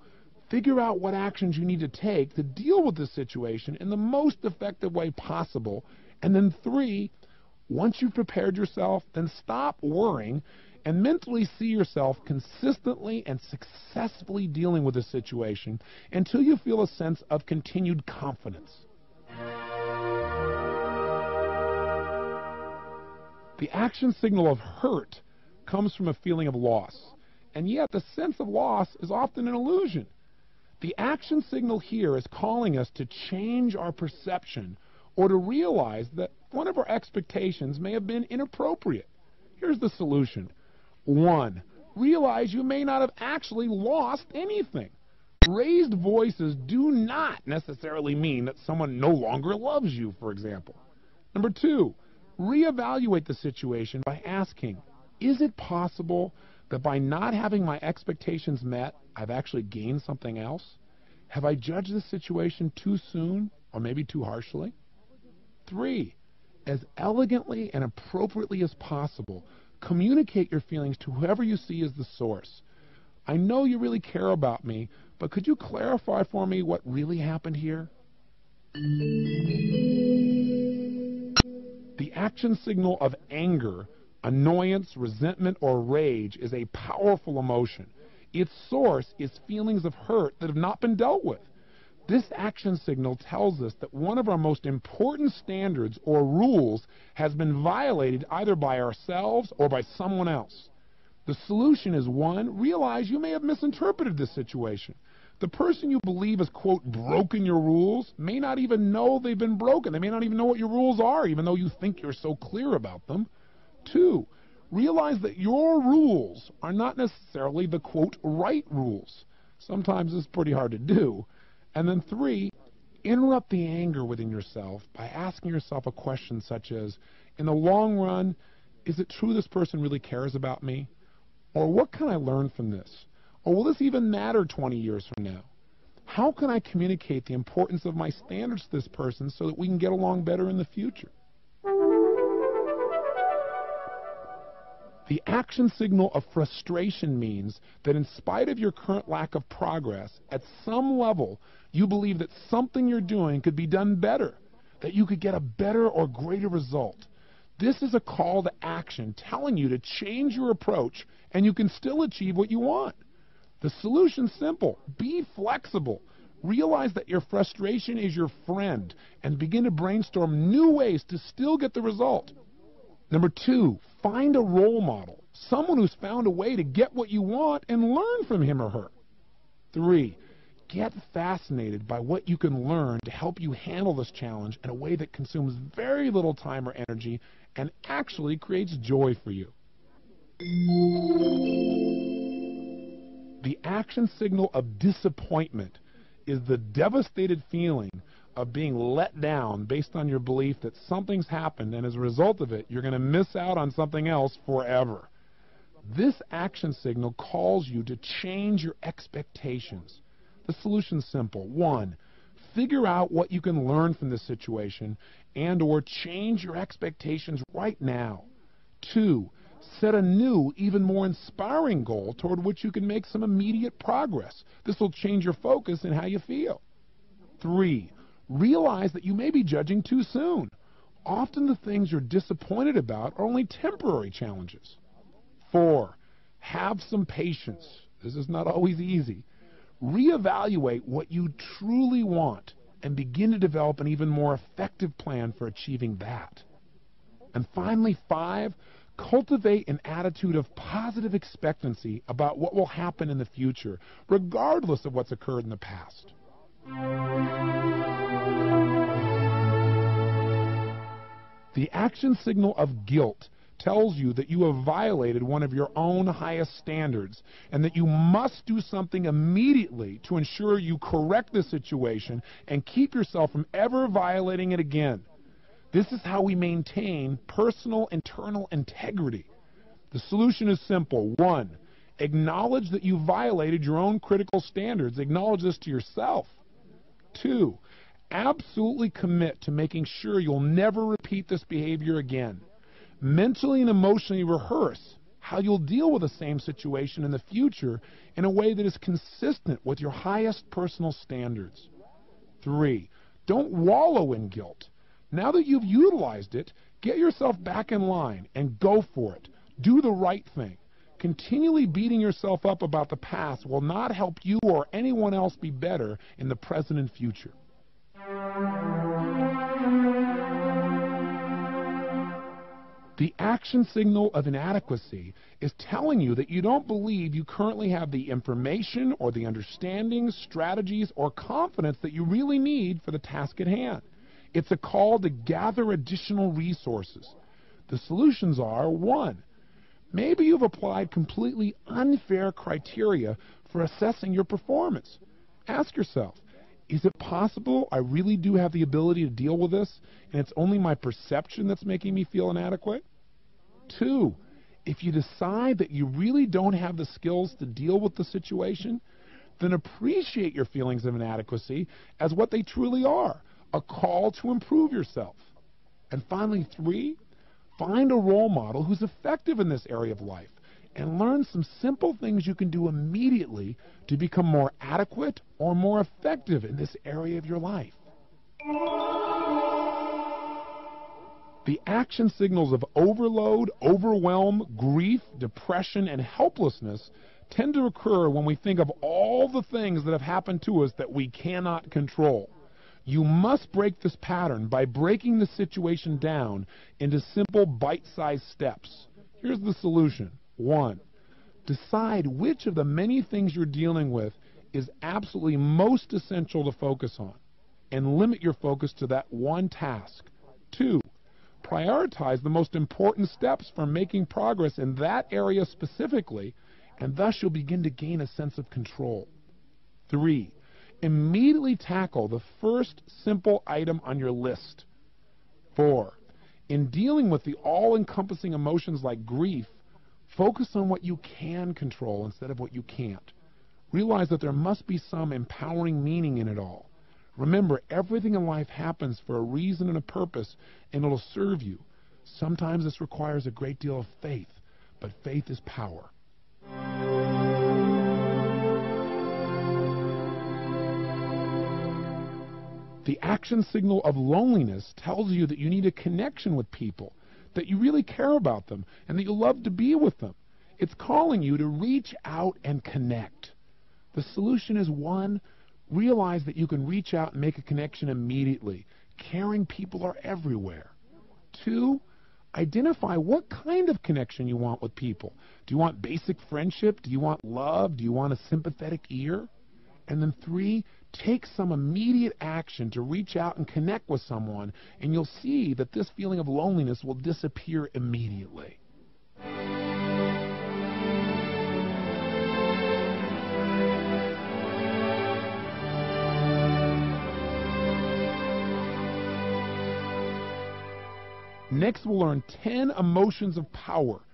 figure out what actions you need to take to deal with the situation in the most effective way possible. And then three, once you've prepared yourself, then stop worrying and mentally see yourself consistently and successfully dealing with the situation until you feel a sense of continued confidence. The action signal of hurt comes from a feeling of loss, and yet the sense of loss is often an illusion. The action signal here is calling us to change our perception or to realize that one of our expectations may have been inappropriate. Here's the solution. One, realize you may not have actually lost anything. Raised voices do not necessarily mean that someone no longer loves you, for example. Number two, reevaluate the situation by asking, is it possible that by not having my expectations met, I've actually gained something else? Have I judged the situation too soon or maybe too harshly? Three, as elegantly and appropriately as possible, communicate your feelings to whoever you see as the source. I know you really care about me, but could you clarify for me what really happened here? The action signal of anger, annoyance, resentment, or rage is a powerful emotion. Its source is feelings of hurt that have not been dealt with. This action signal tells us that one of our most important standards or rules has been violated either by ourselves or by someone else. The solution is one, realize you may have misinterpreted this situation. The person you believe has, quote, broken your rules may not even know they've been broken. They may not even know what your rules are, even though you think you're so clear about them. Two, realize that your rules are not necessarily the, quote, right rules. Sometimes it's pretty hard to do. And then three, interrupt the anger within yourself by asking yourself a question such as, in the long run, is it true this person really cares about me? Or what can I learn from this? Or will this even matter 20 years from now? How can I communicate the importance of my standards to this person so that we can get along better in the future? The action signal of frustration means that in spite of your current lack of progress, at some level, you believe that something you're doing could be done better, that you could get a better or greater result. This is a call to action telling you to change your approach and you can still achieve what you want. The solution's simple. Be flexible. Realize that your frustration is your friend and begin to brainstorm new ways to still get the result. Number two, find a role model, someone who's found a way to get what you want and learn from him or her. Three, get fascinated by what you can learn to help you handle this challenge in a way that consumes very little time or energy and actually creates joy for you. The action signal of disappointment is the devastated feeling of being let down based on your belief that something's happened and as a result of it, you're going to miss out on something else forever. This action signal calls you to change your expectations. The solution's simple. One, figure out what you can learn from this situation and or change your expectations right now. Two, set a new, even more inspiring goal toward which you can make some immediate progress. This will change your focus and how you feel. Three, realize that you may be judging too soon. Often the things you're disappointed about are only temporary challenges. Four, have some patience. This is not always easy. Reevaluate what you truly want and begin to develop an even more effective plan for achieving that. And finally, five, Cultivate an attitude of positive expectancy about what will happen in the future, regardless of what's occurred in the past. The action signal of guilt tells you that you have violated one of your own highest standards and that you must do something immediately to ensure you correct the situation and keep yourself from ever violating it again. This is how we maintain personal internal integrity. The solution is simple. One, acknowledge that you violated your own critical standards. Acknowledge this to yourself. Two, absolutely commit to making sure you'll never repeat this behavior again. Mentally and emotionally rehearse how you'll deal with the same situation in the future in a way that is consistent with your highest personal standards. Three, don't wallow in guilt. Now that you've utilized it, get yourself back in line and go for it. Do the right thing. Continually beating yourself up about the past will not help you or anyone else be better in the present and future. The action signal of inadequacy is telling you that you don't believe you currently have the information or the understanding, strategies, or confidence that you really need for the task at hand. It's a call to gather additional resources. The solutions are one, maybe you've applied completely unfair criteria for assessing your performance. Ask yourself, is it possible I really do have the ability to deal with this and it's only my perception that's making me feel inadequate? Two, if you decide that you really don't have the skills to deal with the situation, then appreciate your feelings of inadequacy as what they truly are a call to improve yourself. And finally, three, find a role model who's effective in this area of life and learn some simple things you can do immediately to become more adequate or more effective in this area of your life. The action signals of overload, overwhelm, grief, depression, and helplessness tend to occur when we think of all the things that have happened to us that we cannot control. You must break this pattern by breaking the situation down into simple bite-sized steps. Here's the solution. One, decide which of the many things you're dealing with is absolutely most essential to focus on and limit your focus to that one task. Two, prioritize the most important steps for making progress in that area specifically, and thus you'll begin to gain a sense of control. Three, immediately tackle the first simple item on your list. Four, in dealing with the all-encompassing emotions like grief, Focus on what you can control instead of what you can't. Realize that there must be some empowering meaning in it all. Remember, everything in life happens for a reason and a purpose, and it'll serve you. Sometimes this requires a great deal of faith, but faith is power. The action signal of loneliness tells you that you need a connection with people that you really care about them and that you love to be with them. It's calling you to reach out and connect. The solution is one, realize that you can reach out and make a connection immediately. Caring people are everywhere. Two, identify what kind of connection you want with people. Do you want basic friendship? Do you want love? Do you want a sympathetic ear? And then three, take some immediate action to reach out and connect with someone, and you'll see that this feeling of loneliness will disappear immediately. Next, we'll learn 10 emotions of power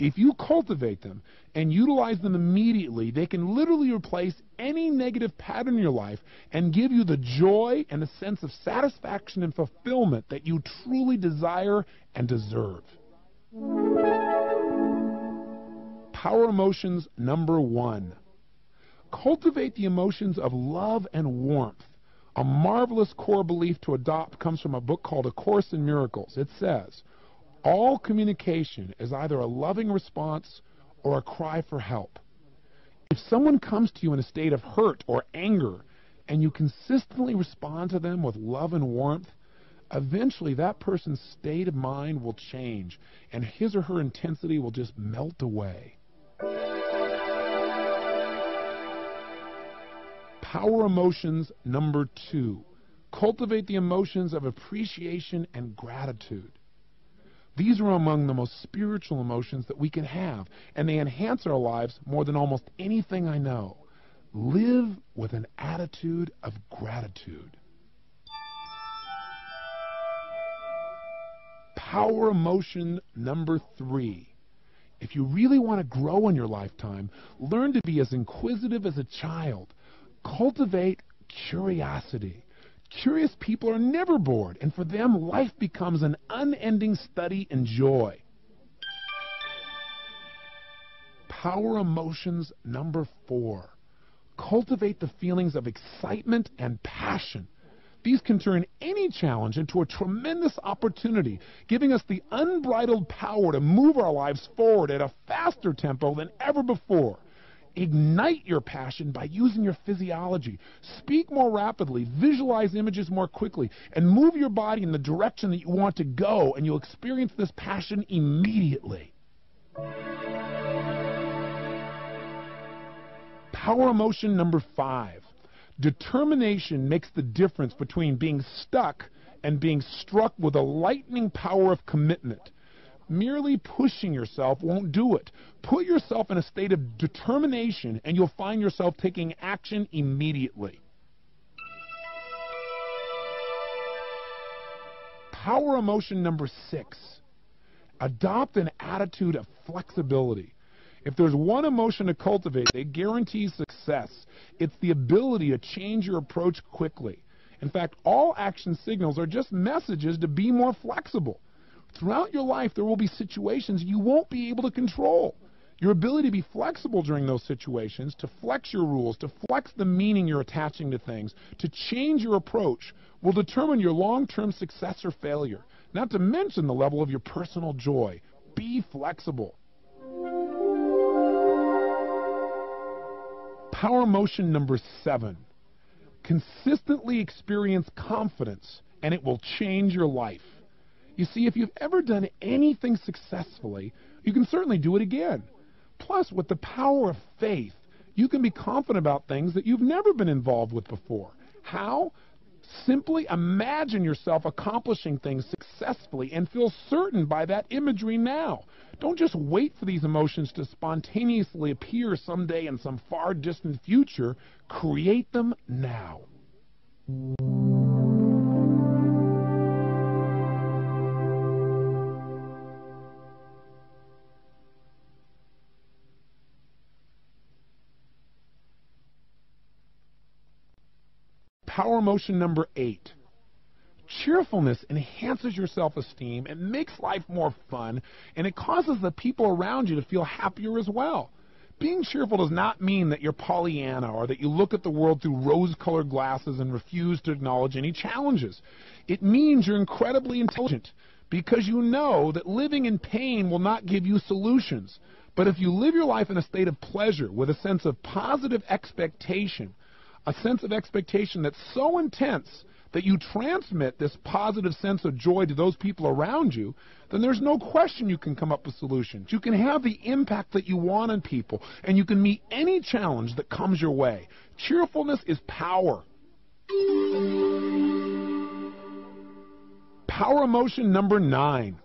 if you cultivate them and utilize them immediately, they can literally replace any negative pattern in your life and give you the joy and a sense of satisfaction and fulfillment that you truly desire and deserve. Power emotions number one. Cultivate the emotions of love and warmth. A marvelous core belief to adopt comes from a book called A Course in Miracles. It says, all communication is either a loving response or a cry for help. If someone comes to you in a state of hurt or anger and you consistently respond to them with love and warmth, eventually that person's state of mind will change and his or her intensity will just melt away. Power emotions number two. Cultivate the emotions of appreciation and gratitude. These are among the most spiritual emotions that we can have, and they enhance our lives more than almost anything I know. Live with an attitude of gratitude. Power emotion number three. If you really want to grow in your lifetime, learn to be as inquisitive as a child. Cultivate curiosity. Curious people are never bored, and for them, life becomes an unending study and joy. Power emotions number four. Cultivate the feelings of excitement and passion. These can turn any challenge into a tremendous opportunity, giving us the unbridled power to move our lives forward at a faster tempo than ever before. Ignite your passion by using your physiology. Speak more rapidly, visualize images more quickly, and move your body in the direction that you want to go, and you'll experience this passion immediately. Power emotion number five. Determination makes the difference between being stuck and being struck with a lightning power of commitment. Merely pushing yourself won't do it. Put yourself in a state of determination and you'll find yourself taking action immediately. Power emotion number six. Adopt an attitude of flexibility. If there's one emotion to cultivate that guarantees success, it's the ability to change your approach quickly. In fact, all action signals are just messages to be more flexible. Throughout your life, there will be situations you won't be able to control. Your ability to be flexible during those situations, to flex your rules, to flex the meaning you're attaching to things, to change your approach, will determine your long-term success or failure, not to mention the level of your personal joy. Be flexible. Power motion number seven. Consistently experience confidence, and it will change your life. You see, if you've ever done anything successfully, you can certainly do it again. Plus, with the power of faith, you can be confident about things that you've never been involved with before. How? Simply imagine yourself accomplishing things successfully and feel certain by that imagery now. Don't just wait for these emotions to spontaneously appear someday in some far distant future. Create them now. Power motion number eight. Cheerfulness enhances your self-esteem, it makes life more fun, and it causes the people around you to feel happier as well. Being cheerful does not mean that you're Pollyanna or that you look at the world through rose-colored glasses and refuse to acknowledge any challenges. It means you're incredibly intelligent because you know that living in pain will not give you solutions. But if you live your life in a state of pleasure with a sense of positive expectation, a sense of expectation that's so intense that you transmit this positive sense of joy to those people around you, then there's no question you can come up with solutions. You can have the impact that you want on people, and you can meet any challenge that comes your way. Cheerfulness is power. Power emotion number nine.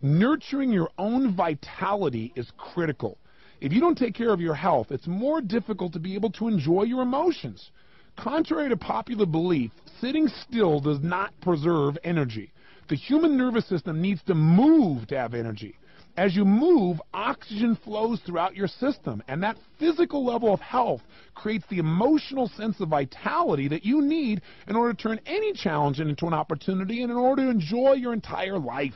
Nurturing your own vitality is critical. If you don't take care of your health, it's more difficult to be able to enjoy your emotions. Contrary to popular belief, sitting still does not preserve energy. The human nervous system needs to move to have energy. As you move, oxygen flows throughout your system, and that physical level of health creates the emotional sense of vitality that you need in order to turn any challenge into an opportunity and in order to enjoy your entire life.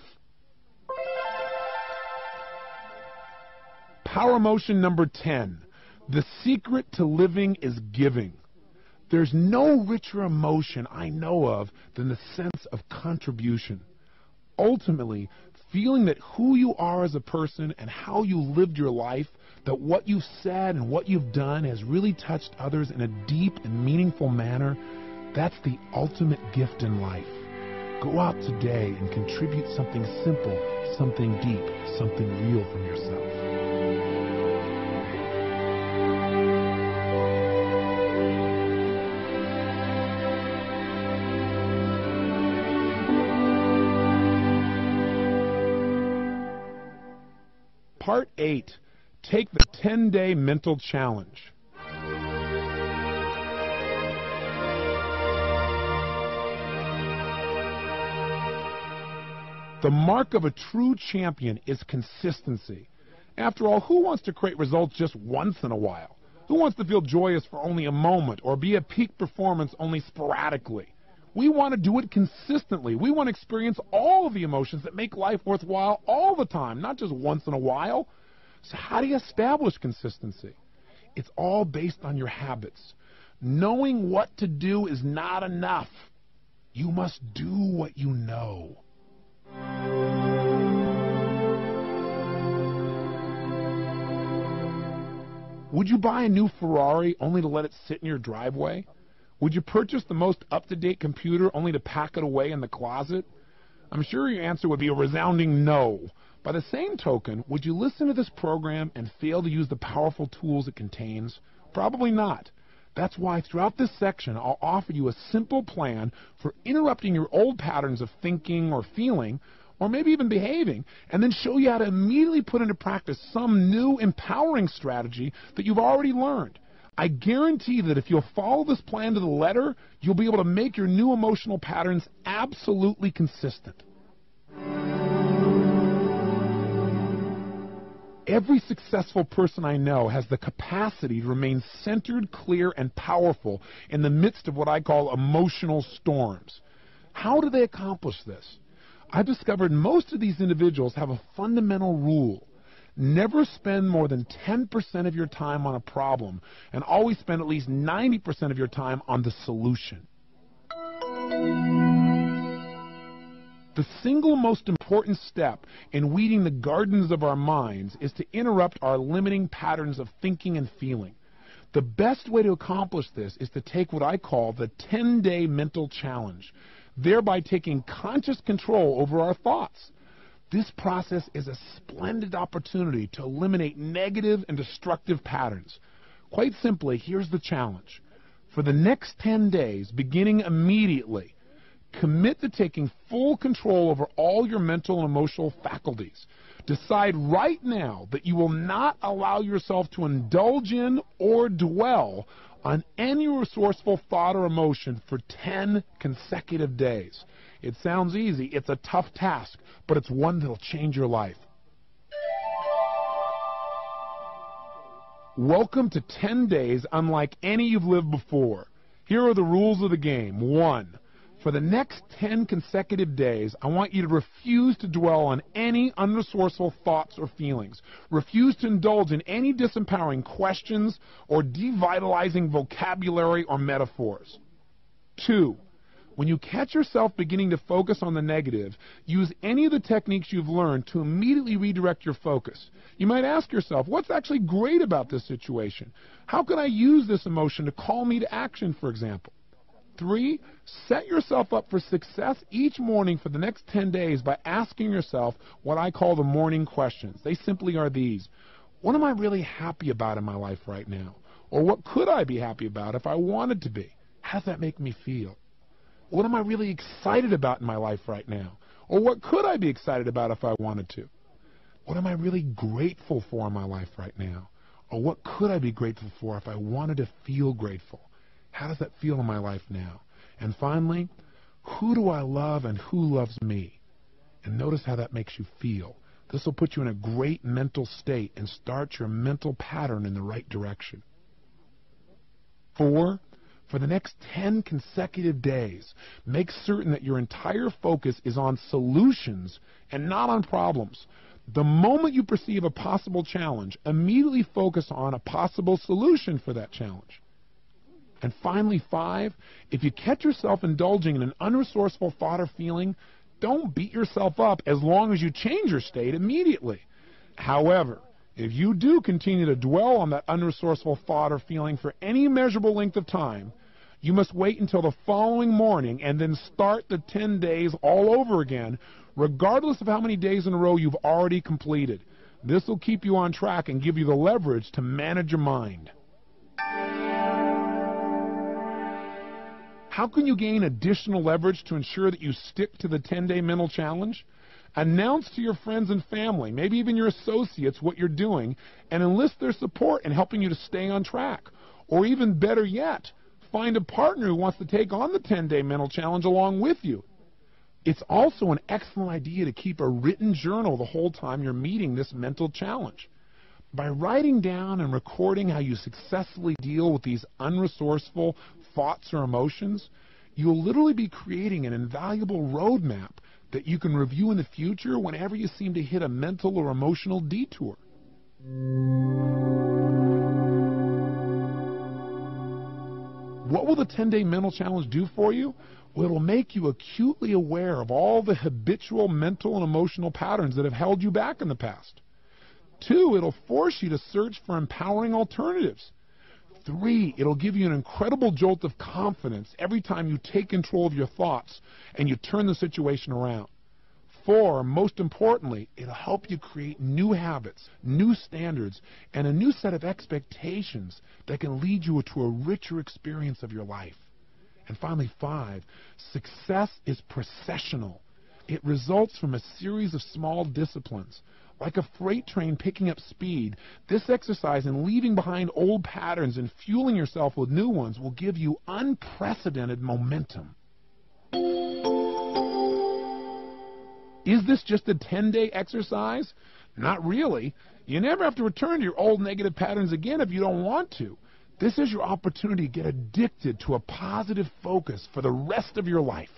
Power motion number 10. The secret to living is giving. There's no richer emotion I know of than the sense of contribution. Ultimately, feeling that who you are as a person and how you lived your life, that what you've said and what you've done has really touched others in a deep and meaningful manner, that's the ultimate gift in life. Go out today and contribute something simple, something deep, something real from yourself. Part 8 Take the 10 Day Mental Challenge. The mark of a true champion is consistency. After all, who wants to create results just once in a while? Who wants to feel joyous for only a moment or be at peak performance only sporadically? We want to do it consistently. We want to experience all of the emotions that make life worthwhile all the time, not just once in a while. So how do you establish consistency? It's all based on your habits. Knowing what to do is not enough. You must do what you know. Would you buy a new Ferrari only to let it sit in your driveway? Would you purchase the most up-to-date computer only to pack it away in the closet? I'm sure your answer would be a resounding no. By the same token, would you listen to this program and fail to use the powerful tools it contains? Probably not. That's why throughout this section, I'll offer you a simple plan for interrupting your old patterns of thinking or feeling or maybe even behaving, and then show you how to immediately put into practice some new empowering strategy that you've already learned. I guarantee that if you'll follow this plan to the letter, you'll be able to make your new emotional patterns absolutely consistent. Every successful person I know has the capacity to remain centered, clear, and powerful in the midst of what I call emotional storms. How do they accomplish this? I've discovered most of these individuals have a fundamental rule. Never spend more than 10% of your time on a problem, and always spend at least 90% of your time on the solution. The single most important step in weeding the gardens of our minds is to interrupt our limiting patterns of thinking and feeling. The best way to accomplish this is to take what I call the 10 day mental challenge thereby taking conscious control over our thoughts. This process is a splendid opportunity to eliminate negative and destructive patterns. Quite simply, here's the challenge. For the next 10 days, beginning immediately, commit to taking full control over all your mental and emotional faculties. Decide right now that you will not allow yourself to indulge in or dwell on any resourceful thought or emotion for 10 consecutive days. It sounds easy. It's a tough task, but it's one that'll change your life. Welcome to 10 days unlike any you've lived before. Here are the rules of the game. One, for the next 10 consecutive days, I want you to refuse to dwell on any unresourceful thoughts or feelings. Refuse to indulge in any disempowering questions or devitalizing vocabulary or metaphors. Two, when you catch yourself beginning to focus on the negative, use any of the techniques you've learned to immediately redirect your focus. You might ask yourself, what's actually great about this situation? How can I use this emotion to call me to action, for example? Three, set yourself up for success each morning for the next 10 days by asking yourself what I call the morning questions. They simply are these. What am I really happy about in my life right now? Or what could I be happy about if I wanted to be? How does that make me feel? What am I really excited about in my life right now? Or what could I be excited about if I wanted to? What am I really grateful for in my life right now? Or what could I be grateful for if I wanted to feel grateful? How does that feel in my life now? And finally, who do I love and who loves me? And notice how that makes you feel. This will put you in a great mental state and start your mental pattern in the right direction. Four, for the next 10 consecutive days, make certain that your entire focus is on solutions and not on problems. The moment you perceive a possible challenge, immediately focus on a possible solution for that challenge. And finally, five, if you catch yourself indulging in an unresourceful thought or feeling, don't beat yourself up as long as you change your state immediately. However, if you do continue to dwell on that unresourceful thought or feeling for any measurable length of time, You must wait until the following morning and then start the 10 days all over again, regardless of how many days in a row you've already completed. This will keep you on track and give you the leverage to manage your mind. How can you gain additional leverage to ensure that you stick to the 10-day mental challenge? Announce to your friends and family, maybe even your associates, what you're doing and enlist their support in helping you to stay on track. Or even better yet, find a partner who wants to take on the 10-day mental challenge along with you. It's also an excellent idea to keep a written journal the whole time you're meeting this mental challenge. By writing down and recording how you successfully deal with these unresourceful thoughts or emotions, you'll literally be creating an invaluable roadmap that you can review in the future whenever you seem to hit a mental or emotional detour. What will the 10-day mental challenge do for you? Well, it'll make you acutely aware of all the habitual mental and emotional patterns that have held you back in the past. Two, it'll force you to search for empowering alternatives. Three, it'll give you an incredible jolt of confidence every time you take control of your thoughts and you turn the situation around. Four, most importantly, it'll help you create new habits, new standards, and a new set of expectations that can lead you to a richer experience of your life. And finally, five, success is processional. It results from a series of small disciplines like a freight train picking up speed, this exercise in leaving behind old patterns and fueling yourself with new ones will give you unprecedented momentum. Is this just a 10-day exercise? Not really. You never have to return to your old negative patterns again if you don't want to. This is your opportunity to get addicted to a positive focus for the rest of your life.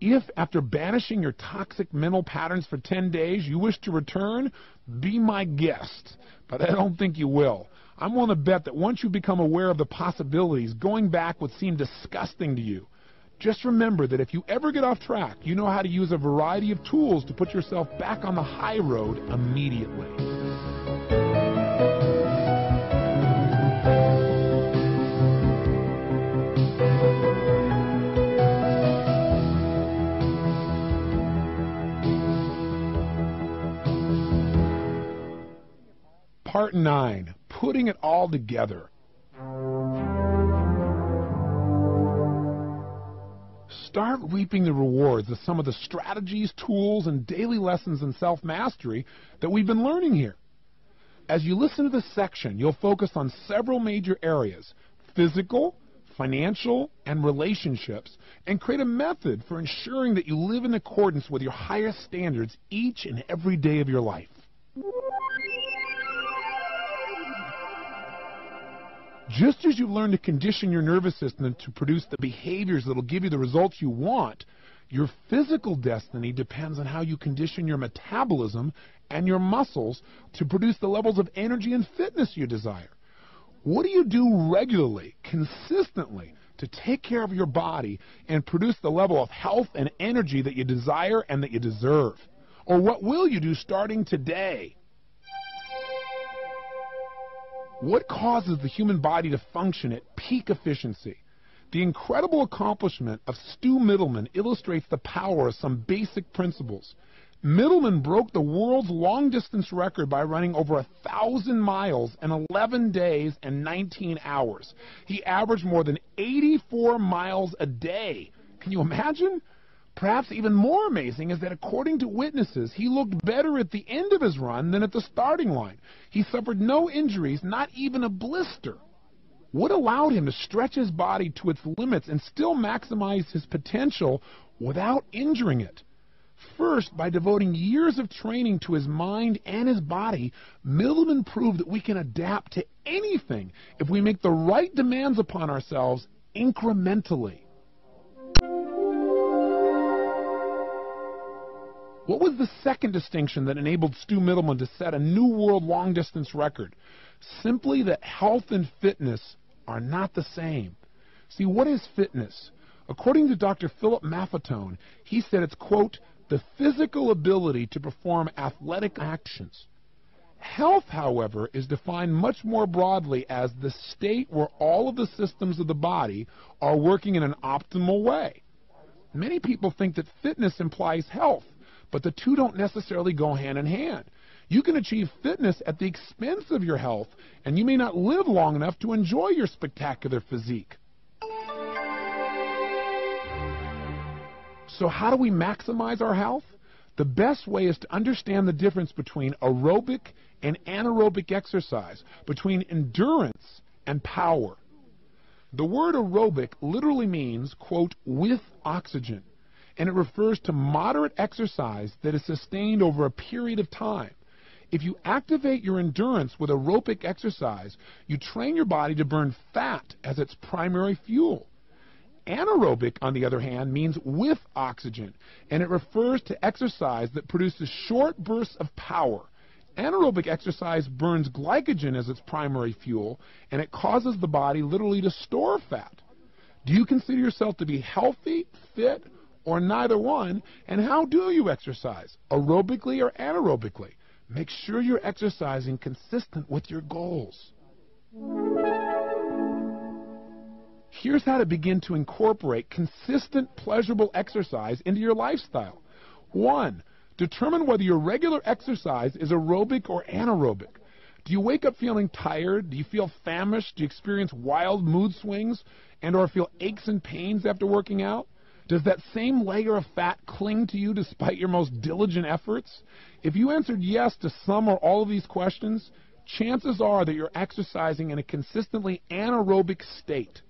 If, after banishing your toxic mental patterns for 10 days, you wish to return, be my guest. But I don't think you will. I'm willing to bet that once you become aware of the possibilities, going back would seem disgusting to you. Just remember that if you ever get off track, you know how to use a variety of tools to put yourself back on the high road immediately. Part 9 Putting It All Together. Start reaping the rewards of some of the strategies, tools, and daily lessons in self mastery that we've been learning here. As you listen to this section, you'll focus on several major areas physical, financial, and relationships, and create a method for ensuring that you live in accordance with your highest standards each and every day of your life. Just as you learn to condition your nervous system to produce the behaviors that will give you the results you want, your physical destiny depends on how you condition your metabolism and your muscles to produce the levels of energy and fitness you desire. What do you do regularly, consistently, to take care of your body and produce the level of health and energy that you desire and that you deserve? Or what will you do starting today? What causes the human body to function at peak efficiency? The incredible accomplishment of Stu Mittleman illustrates the power of some basic principles. Mittleman broke the world's long-distance record by running over a thousand miles in 11 days and 19 hours. He averaged more than 84 miles a day. Can you imagine? Perhaps even more amazing is that according to witnesses, he looked better at the end of his run than at the starting line. He suffered no injuries, not even a blister. What allowed him to stretch his body to its limits and still maximize his potential without injuring it? First, by devoting years of training to his mind and his body, Mittleman proved that we can adapt to anything if we make the right demands upon ourselves incrementally. What was the second distinction that enabled Stu Mittleman to set a new world long distance record? Simply that health and fitness are not the same. See, what is fitness? According to Dr. Philip Maffetone, he said it's, quote, the physical ability to perform athletic actions. Health, however, is defined much more broadly as the state where all of the systems of the body are working in an optimal way. Many people think that fitness implies health, but the two don't necessarily go hand in hand. You can achieve fitness at the expense of your health, and you may not live long enough to enjoy your spectacular physique. So how do we maximize our health? The best way is to understand the difference between aerobic and anaerobic exercise, between endurance and power. The word aerobic literally means, quote, with oxygen, and it refers to moderate exercise that is sustained over a period of time. If you activate your endurance with aerobic exercise, you train your body to burn fat as its primary fuel. Anaerobic, on the other hand, means with oxygen, and it refers to exercise that produces short bursts of power. Anaerobic exercise burns glycogen as its primary fuel, and it causes the body literally to store fat. Do you consider yourself to be healthy, fit, or neither one? And how do you exercise? Aerobically or anaerobically? Make sure you're exercising consistent with your goals. Here's how to begin to incorporate consistent, pleasurable exercise into your lifestyle. One, determine whether your regular exercise is aerobic or anaerobic. Do you wake up feeling tired? Do you feel famished? Do you experience wild mood swings and or feel aches and pains after working out? Does that same layer of fat cling to you despite your most diligent efforts? If you answered yes to some or all of these questions, chances are that you're exercising in a consistently anaerobic state.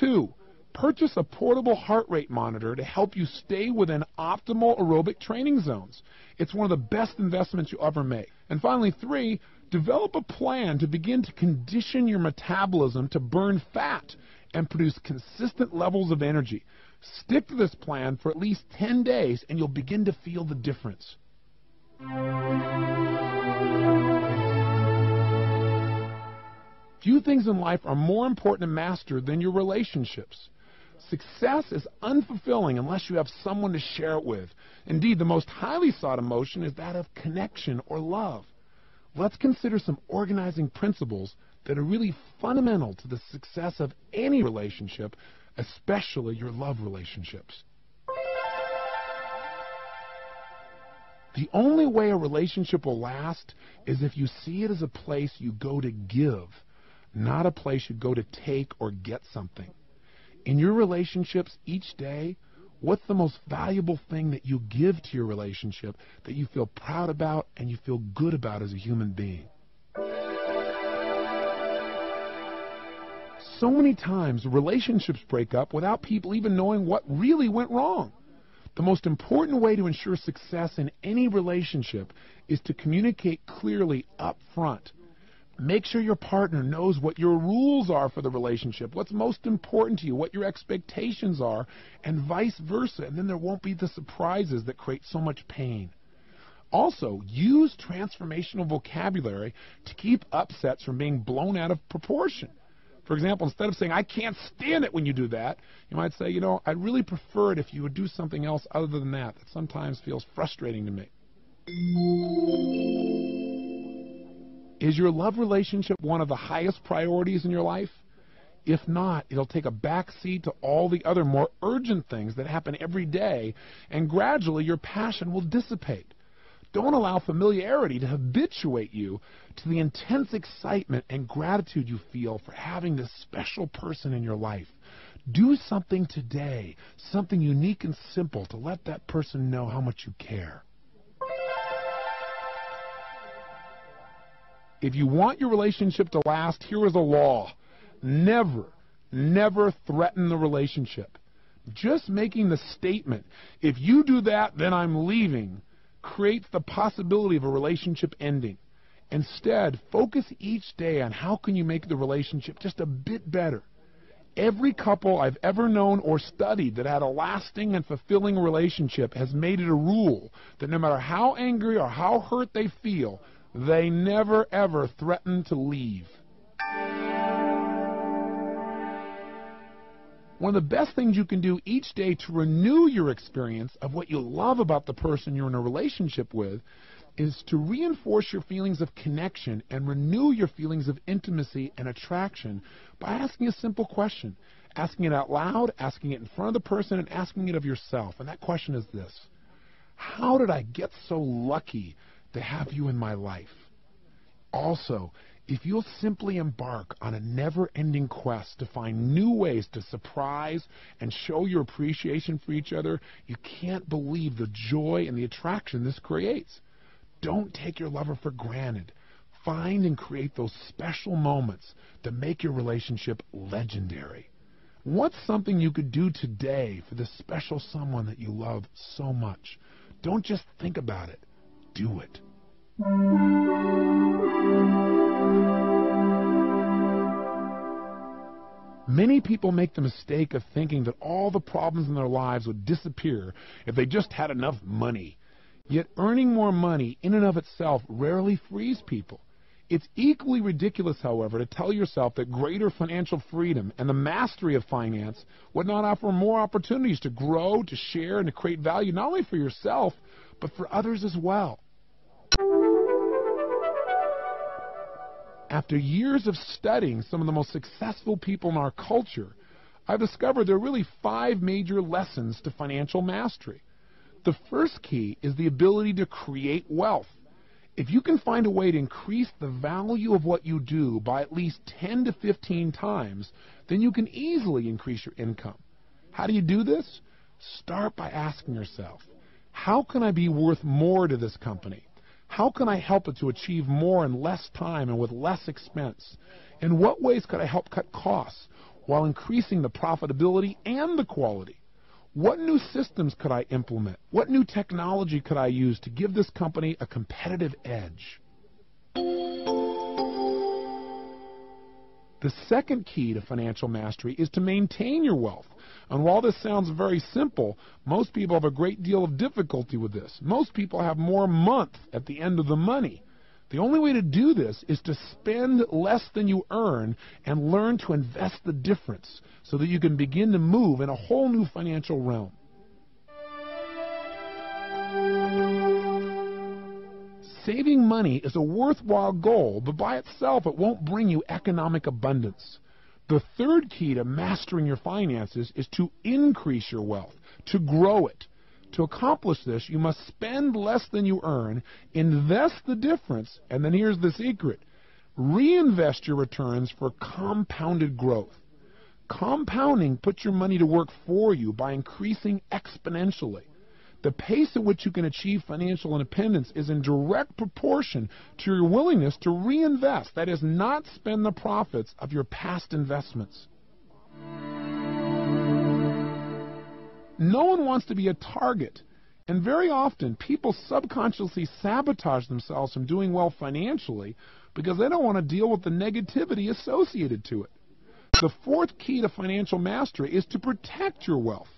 Two, purchase a portable heart rate monitor to help you stay within optimal aerobic training zones. It's one of the best investments you'll ever make. And finally, three, develop a plan to begin to condition your metabolism to burn fat and produce consistent levels of energy. Stick to this plan for at least 10 days and you'll begin to feel the difference. Few things in life are more important to master than your relationships. Success is unfulfilling unless you have someone to share it with. Indeed, the most highly sought emotion is that of connection or love. Let's consider some organizing principles that are really fundamental to the success of any relationship especially your love relationships. The only way a relationship will last is if you see it as a place you go to give, not a place you go to take or get something. In your relationships each day, what's the most valuable thing that you give to your relationship that you feel proud about and you feel good about as a human being? So many times relationships break up without people even knowing what really went wrong. The most important way to ensure success in any relationship is to communicate clearly up front. Make sure your partner knows what your rules are for the relationship, what's most important to you, what your expectations are, and vice versa. And then there won't be the surprises that create so much pain. Also, use transformational vocabulary to keep upsets from being blown out of proportion. For example, instead of saying, I can't stand it when you do that, you might say, you know, I'd really prefer it if you would do something else other than that. That sometimes feels frustrating to me. Is your love relationship one of the highest priorities in your life? If not, it'll take a back seat to all the other more urgent things that happen every day, and gradually your passion will dissipate. Don't allow familiarity to habituate you to the intense excitement and gratitude you feel for having this special person in your life. Do something today, something unique and simple to let that person know how much you care. If you want your relationship to last, here is a law. Never, never threaten the relationship. Just making the statement, if you do that, then I'm leaving, creates the possibility of a relationship ending. Instead, focus each day on how can you make the relationship just a bit better. Every couple I've ever known or studied that had a lasting and fulfilling relationship has made it a rule that no matter how angry or how hurt they feel, they never ever threaten to leave. One of the best things you can do each day to renew your experience of what you love about the person you're in a relationship with is to reinforce your feelings of connection and renew your feelings of intimacy and attraction by asking a simple question. Asking it out loud, asking it in front of the person, and asking it of yourself. And that question is this How did I get so lucky to have you in my life? Also, if you'll simply embark on a never ending quest to find new ways to surprise and show your appreciation for each other, you can't believe the joy and the attraction this creates. Don't take your lover for granted. Find and create those special moments that make your relationship legendary. What's something you could do today for this special someone that you love so much? Don't just think about it. Do it. Many people make the mistake of thinking that all the problems in their lives would disappear if they just had enough money. Yet earning more money in and of itself rarely frees people. It's equally ridiculous, however, to tell yourself that greater financial freedom and the mastery of finance would not offer more opportunities to grow, to share, and to create value not only for yourself, but for others as well. After years of studying some of the most successful people in our culture, I've discovered there are really five major lessons to financial mastery. The first key is the ability to create wealth. If you can find a way to increase the value of what you do by at least 10 to 15 times, then you can easily increase your income. How do you do this? Start by asking yourself, how can I be worth more to this company? How can I help it to achieve more in less time and with less expense? In what ways could I help cut costs while increasing the profitability and the quality? What new systems could I implement? What new technology could I use to give this company a competitive edge? The second key to financial mastery is to maintain your wealth. And while this sounds very simple, most people have a great deal of difficulty with this. Most people have more month at the end of the money. The only way to do this is to spend less than you earn and learn to invest the difference so that you can begin to move in a whole new financial realm. Saving money is a worthwhile goal, but by itself it won't bring you economic abundance. The third key to mastering your finances is to increase your wealth, to grow it. To accomplish this, you must spend less than you earn, invest the difference, and then here's the secret. Reinvest your returns for compounded growth. Compounding puts your money to work for you by increasing exponentially. The pace at which you can achieve financial independence is in direct proportion to your willingness to reinvest, that is, not spend the profits of your past investments. No one wants to be a target, and very often people subconsciously sabotage themselves from doing well financially because they don't want to deal with the negativity associated to it. The fourth key to financial mastery is to protect your wealth.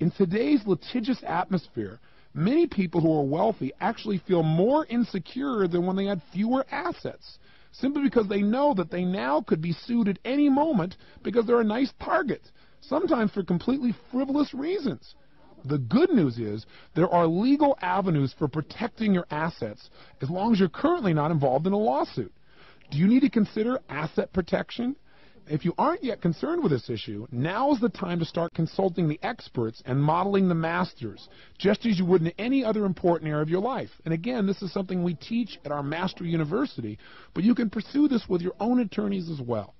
In today's litigious atmosphere, many people who are wealthy actually feel more insecure than when they had fewer assets, simply because they know that they now could be sued at any moment because they're a nice target, sometimes for completely frivolous reasons. The good news is there are legal avenues for protecting your assets as long as you're currently not involved in a lawsuit. Do you need to consider asset protection? If you aren't yet concerned with this issue, now is the time to start consulting the experts and modeling the masters, just as you would in any other important area of your life. And again, this is something we teach at our Mastery University, but you can pursue this with your own attorneys as well.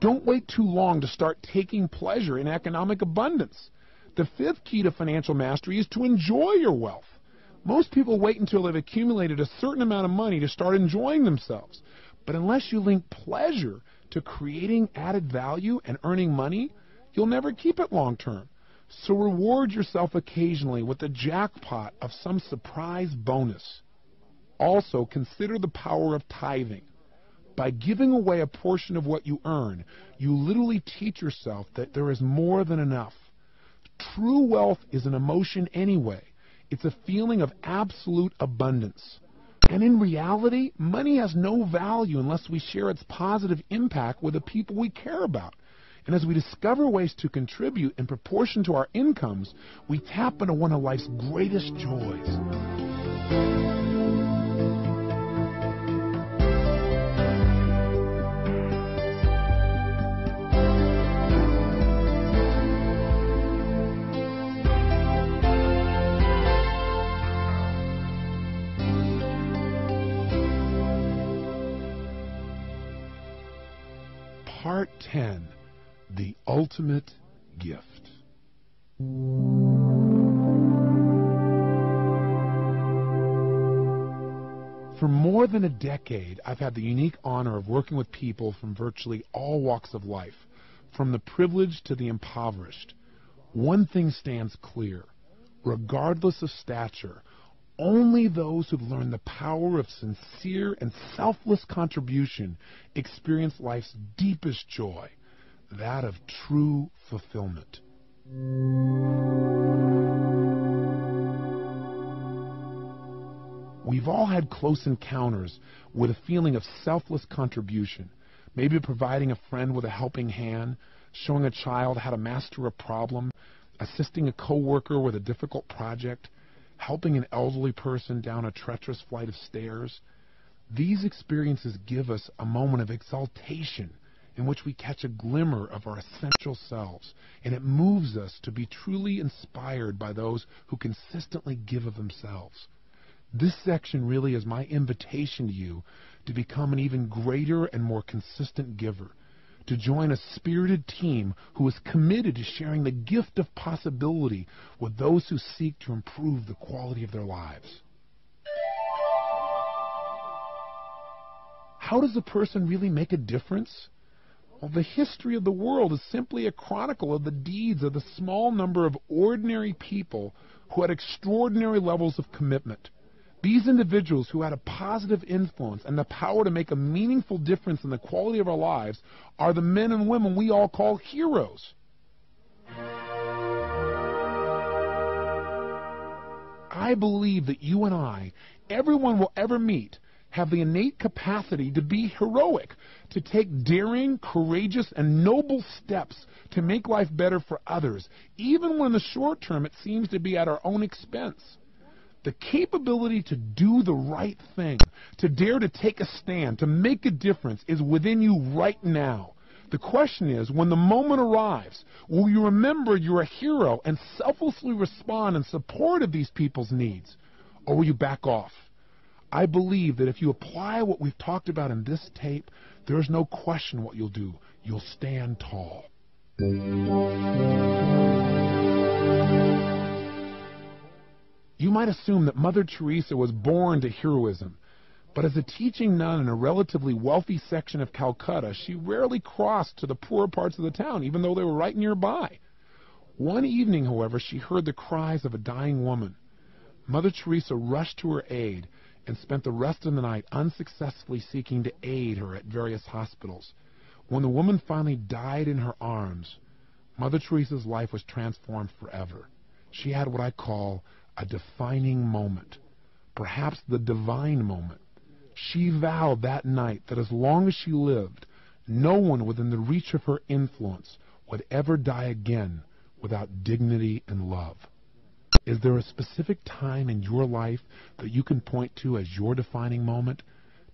Don't wait too long to start taking pleasure in economic abundance. The fifth key to financial mastery is to enjoy your wealth. Most people wait until they've accumulated a certain amount of money to start enjoying themselves. But unless you link pleasure to creating added value and earning money, you'll never keep it long term. So reward yourself occasionally with the jackpot of some surprise bonus. Also, consider the power of tithing. By giving away a portion of what you earn, you literally teach yourself that there is more than enough. True wealth is an emotion anyway. It's a feeling of absolute abundance. And in reality, money has no value unless we share its positive impact with the people we care about. And as we discover ways to contribute in proportion to our incomes, we tap into one of life's greatest joys. Part 10 The Ultimate Gift. For more than a decade, I've had the unique honor of working with people from virtually all walks of life, from the privileged to the impoverished. One thing stands clear regardless of stature, only those who've learned the power of sincere and selfless contribution experience life's deepest joy, that of true fulfillment. We've all had close encounters with a feeling of selfless contribution, maybe providing a friend with a helping hand, showing a child how to master a problem, assisting a coworker with a difficult project, helping an elderly person down a treacherous flight of stairs. These experiences give us a moment of exaltation in which we catch a glimmer of our essential selves, and it moves us to be truly inspired by those who consistently give of themselves. This section really is my invitation to you to become an even greater and more consistent giver, to join a spirited team who is committed to sharing the gift of possibility with those who seek to improve the quality of their lives. How does a person really make a difference? Well, the history of the world is simply a chronicle of the deeds of the small number of ordinary people who had extraordinary levels of commitment. These individuals who had a positive influence and the power to make a meaningful difference in the quality of our lives are the men and women we all call heroes. I believe that you and I, everyone will ever meet, have the innate capacity to be heroic, to take daring, courageous, and noble steps to make life better for others, even when in the short term it seems to be at our own expense. The capability to do the right thing, to dare to take a stand, to make a difference is within you right now. The question is, when the moment arrives, will you remember you're a hero and selflessly respond in support of these people's needs? Or will you back off? I believe that if you apply what we've talked about in this tape, there's no question what you'll do. You'll stand tall. You might assume that Mother Teresa was born to heroism, but as a teaching nun in a relatively wealthy section of Calcutta, she rarely crossed to the poorer parts of the town, even though they were right nearby. One evening, however, she heard the cries of a dying woman. Mother Teresa rushed to her aid and spent the rest of the night unsuccessfully seeking to aid her at various hospitals. When the woman finally died in her arms, Mother Teresa's life was transformed forever. She had what I call a defining moment, perhaps the divine moment. She vowed that night that as long as she lived, no one within the reach of her influence would ever die again without dignity and love. Is there a specific time in your life that you can point to as your defining moment?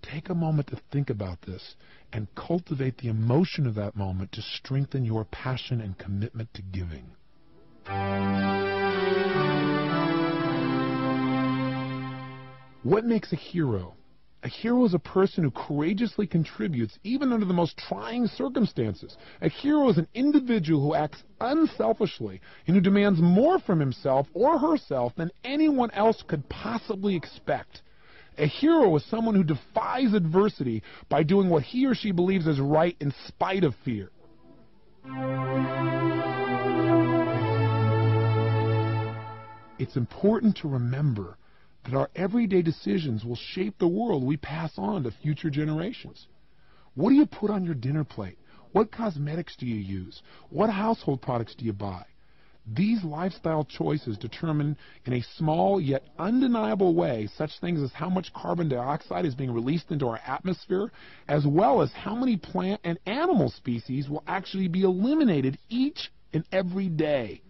Take a moment to think about this and cultivate the emotion of that moment to strengthen your passion and commitment to giving. What makes a hero? A hero is a person who courageously contributes even under the most trying circumstances. A hero is an individual who acts unselfishly and who demands more from himself or herself than anyone else could possibly expect. A hero is someone who defies adversity by doing what he or she believes is right in spite of fear. It's important to remember that our everyday decisions will shape the world we pass on to future generations. What do you put on your dinner plate? What cosmetics do you use? What household products do you buy? These lifestyle choices determine in a small yet undeniable way such things as how much carbon dioxide is being released into our atmosphere, as well as how many plant and animal species will actually be eliminated each and every day.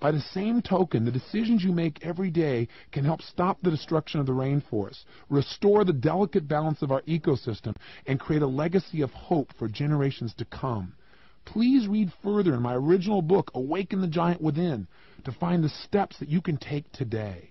By the same token, the decisions you make every day can help stop the destruction of the rainforest, restore the delicate balance of our ecosystem, and create a legacy of hope for generations to come. Please read further in my original book, Awaken the Giant Within, to find the steps that you can take today.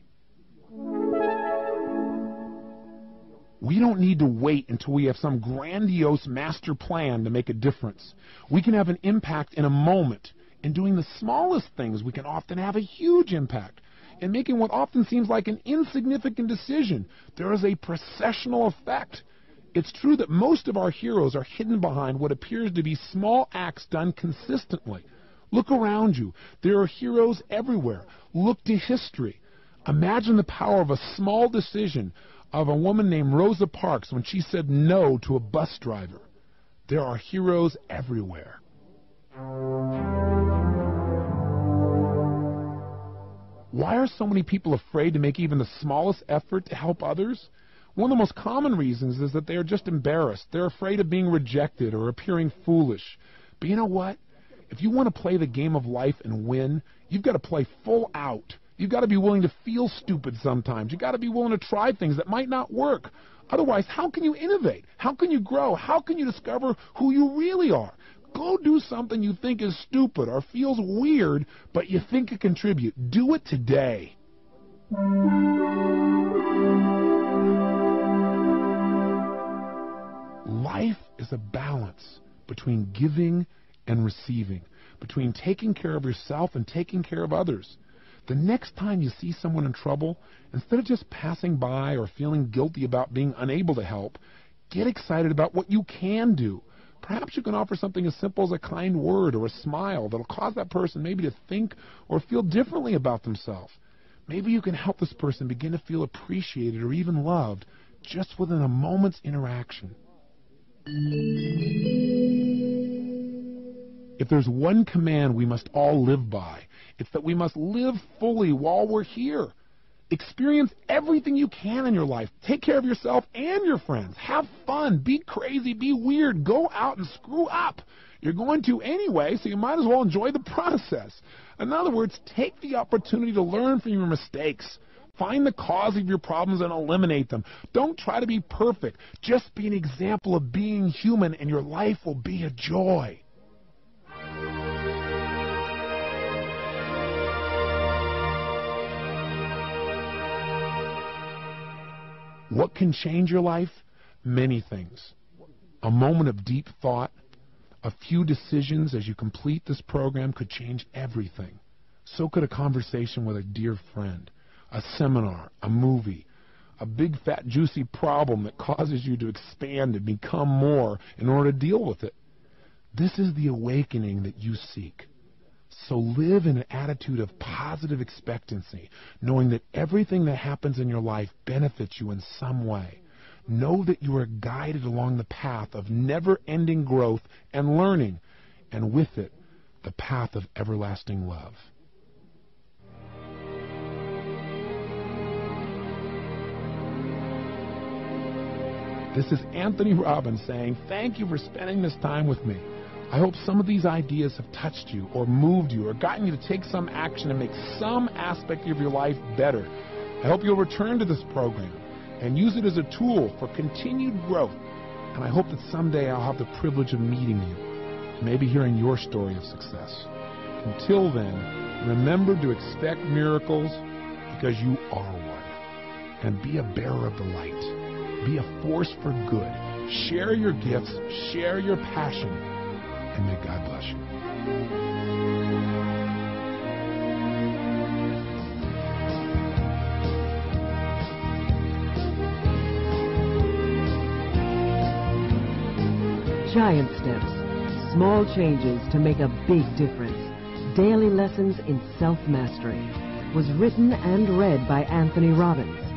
We don't need to wait until we have some grandiose master plan to make a difference. We can have an impact in a moment. In doing the smallest things, we can often have a huge impact. In making what often seems like an insignificant decision, there is a processional effect. It's true that most of our heroes are hidden behind what appears to be small acts done consistently. Look around you. There are heroes everywhere. Look to history. Imagine the power of a small decision of a woman named Rosa Parks when she said no to a bus driver. There are heroes everywhere. Why are so many people afraid to make even the smallest effort to help others? One of the most common reasons is that they are just embarrassed. They're afraid of being rejected or appearing foolish. But you know what? If you want to play the game of life and win, you've got to play full out. You've got to be willing to feel stupid sometimes. You've got to be willing to try things that might not work. Otherwise, how can you innovate? How can you grow? How can you discover who you really are? Go do something you think is stupid or feels weird, but you think it contribute. Do it today. Life is a balance between giving and receiving, between taking care of yourself and taking care of others. The next time you see someone in trouble, instead of just passing by or feeling guilty about being unable to help, get excited about what you can do. Perhaps you can offer something as simple as a kind word or a smile that'll cause that person maybe to think or feel differently about themselves. Maybe you can help this person begin to feel appreciated or even loved just within a moment's interaction. If there's one command we must all live by, it's that we must live fully while we're here. Experience everything you can in your life. Take care of yourself and your friends. Have fun. Be crazy. Be weird. Go out and screw up. You're going to anyway, so you might as well enjoy the process. In other words, take the opportunity to learn from your mistakes. Find the cause of your problems and eliminate them. Don't try to be perfect. Just be an example of being human, and your life will be a joy. What can change your life? Many things. A moment of deep thought, a few decisions as you complete this program could change everything. So could a conversation with a dear friend a seminar, a movie, a big fat juicy problem that causes you to expand and become more in order to deal with it. This is the awakening that you seek. So live in an attitude of positive expectancy, knowing that everything that happens in your life benefits you in some way. Know that you are guided along the path of never-ending growth and learning, and with it, the path of everlasting love. This is Anthony Robbins saying, Thank you for spending this time with me. I hope some of these ideas have touched you or moved you or gotten you to take some action and make some aspect of your life better. I hope you'll return to this program and use it as a tool for continued growth. And I hope that someday I'll have the privilege of meeting you, maybe hearing your story of success. Until then, remember to expect miracles because you are one. And be a bearer of the light. Be a force for good. Share your gifts, share your passion, and may God bless you. Giant Steps. Small changes to make a big difference. Daily lessons in self-mastery. Was written and read by Anthony Robbins.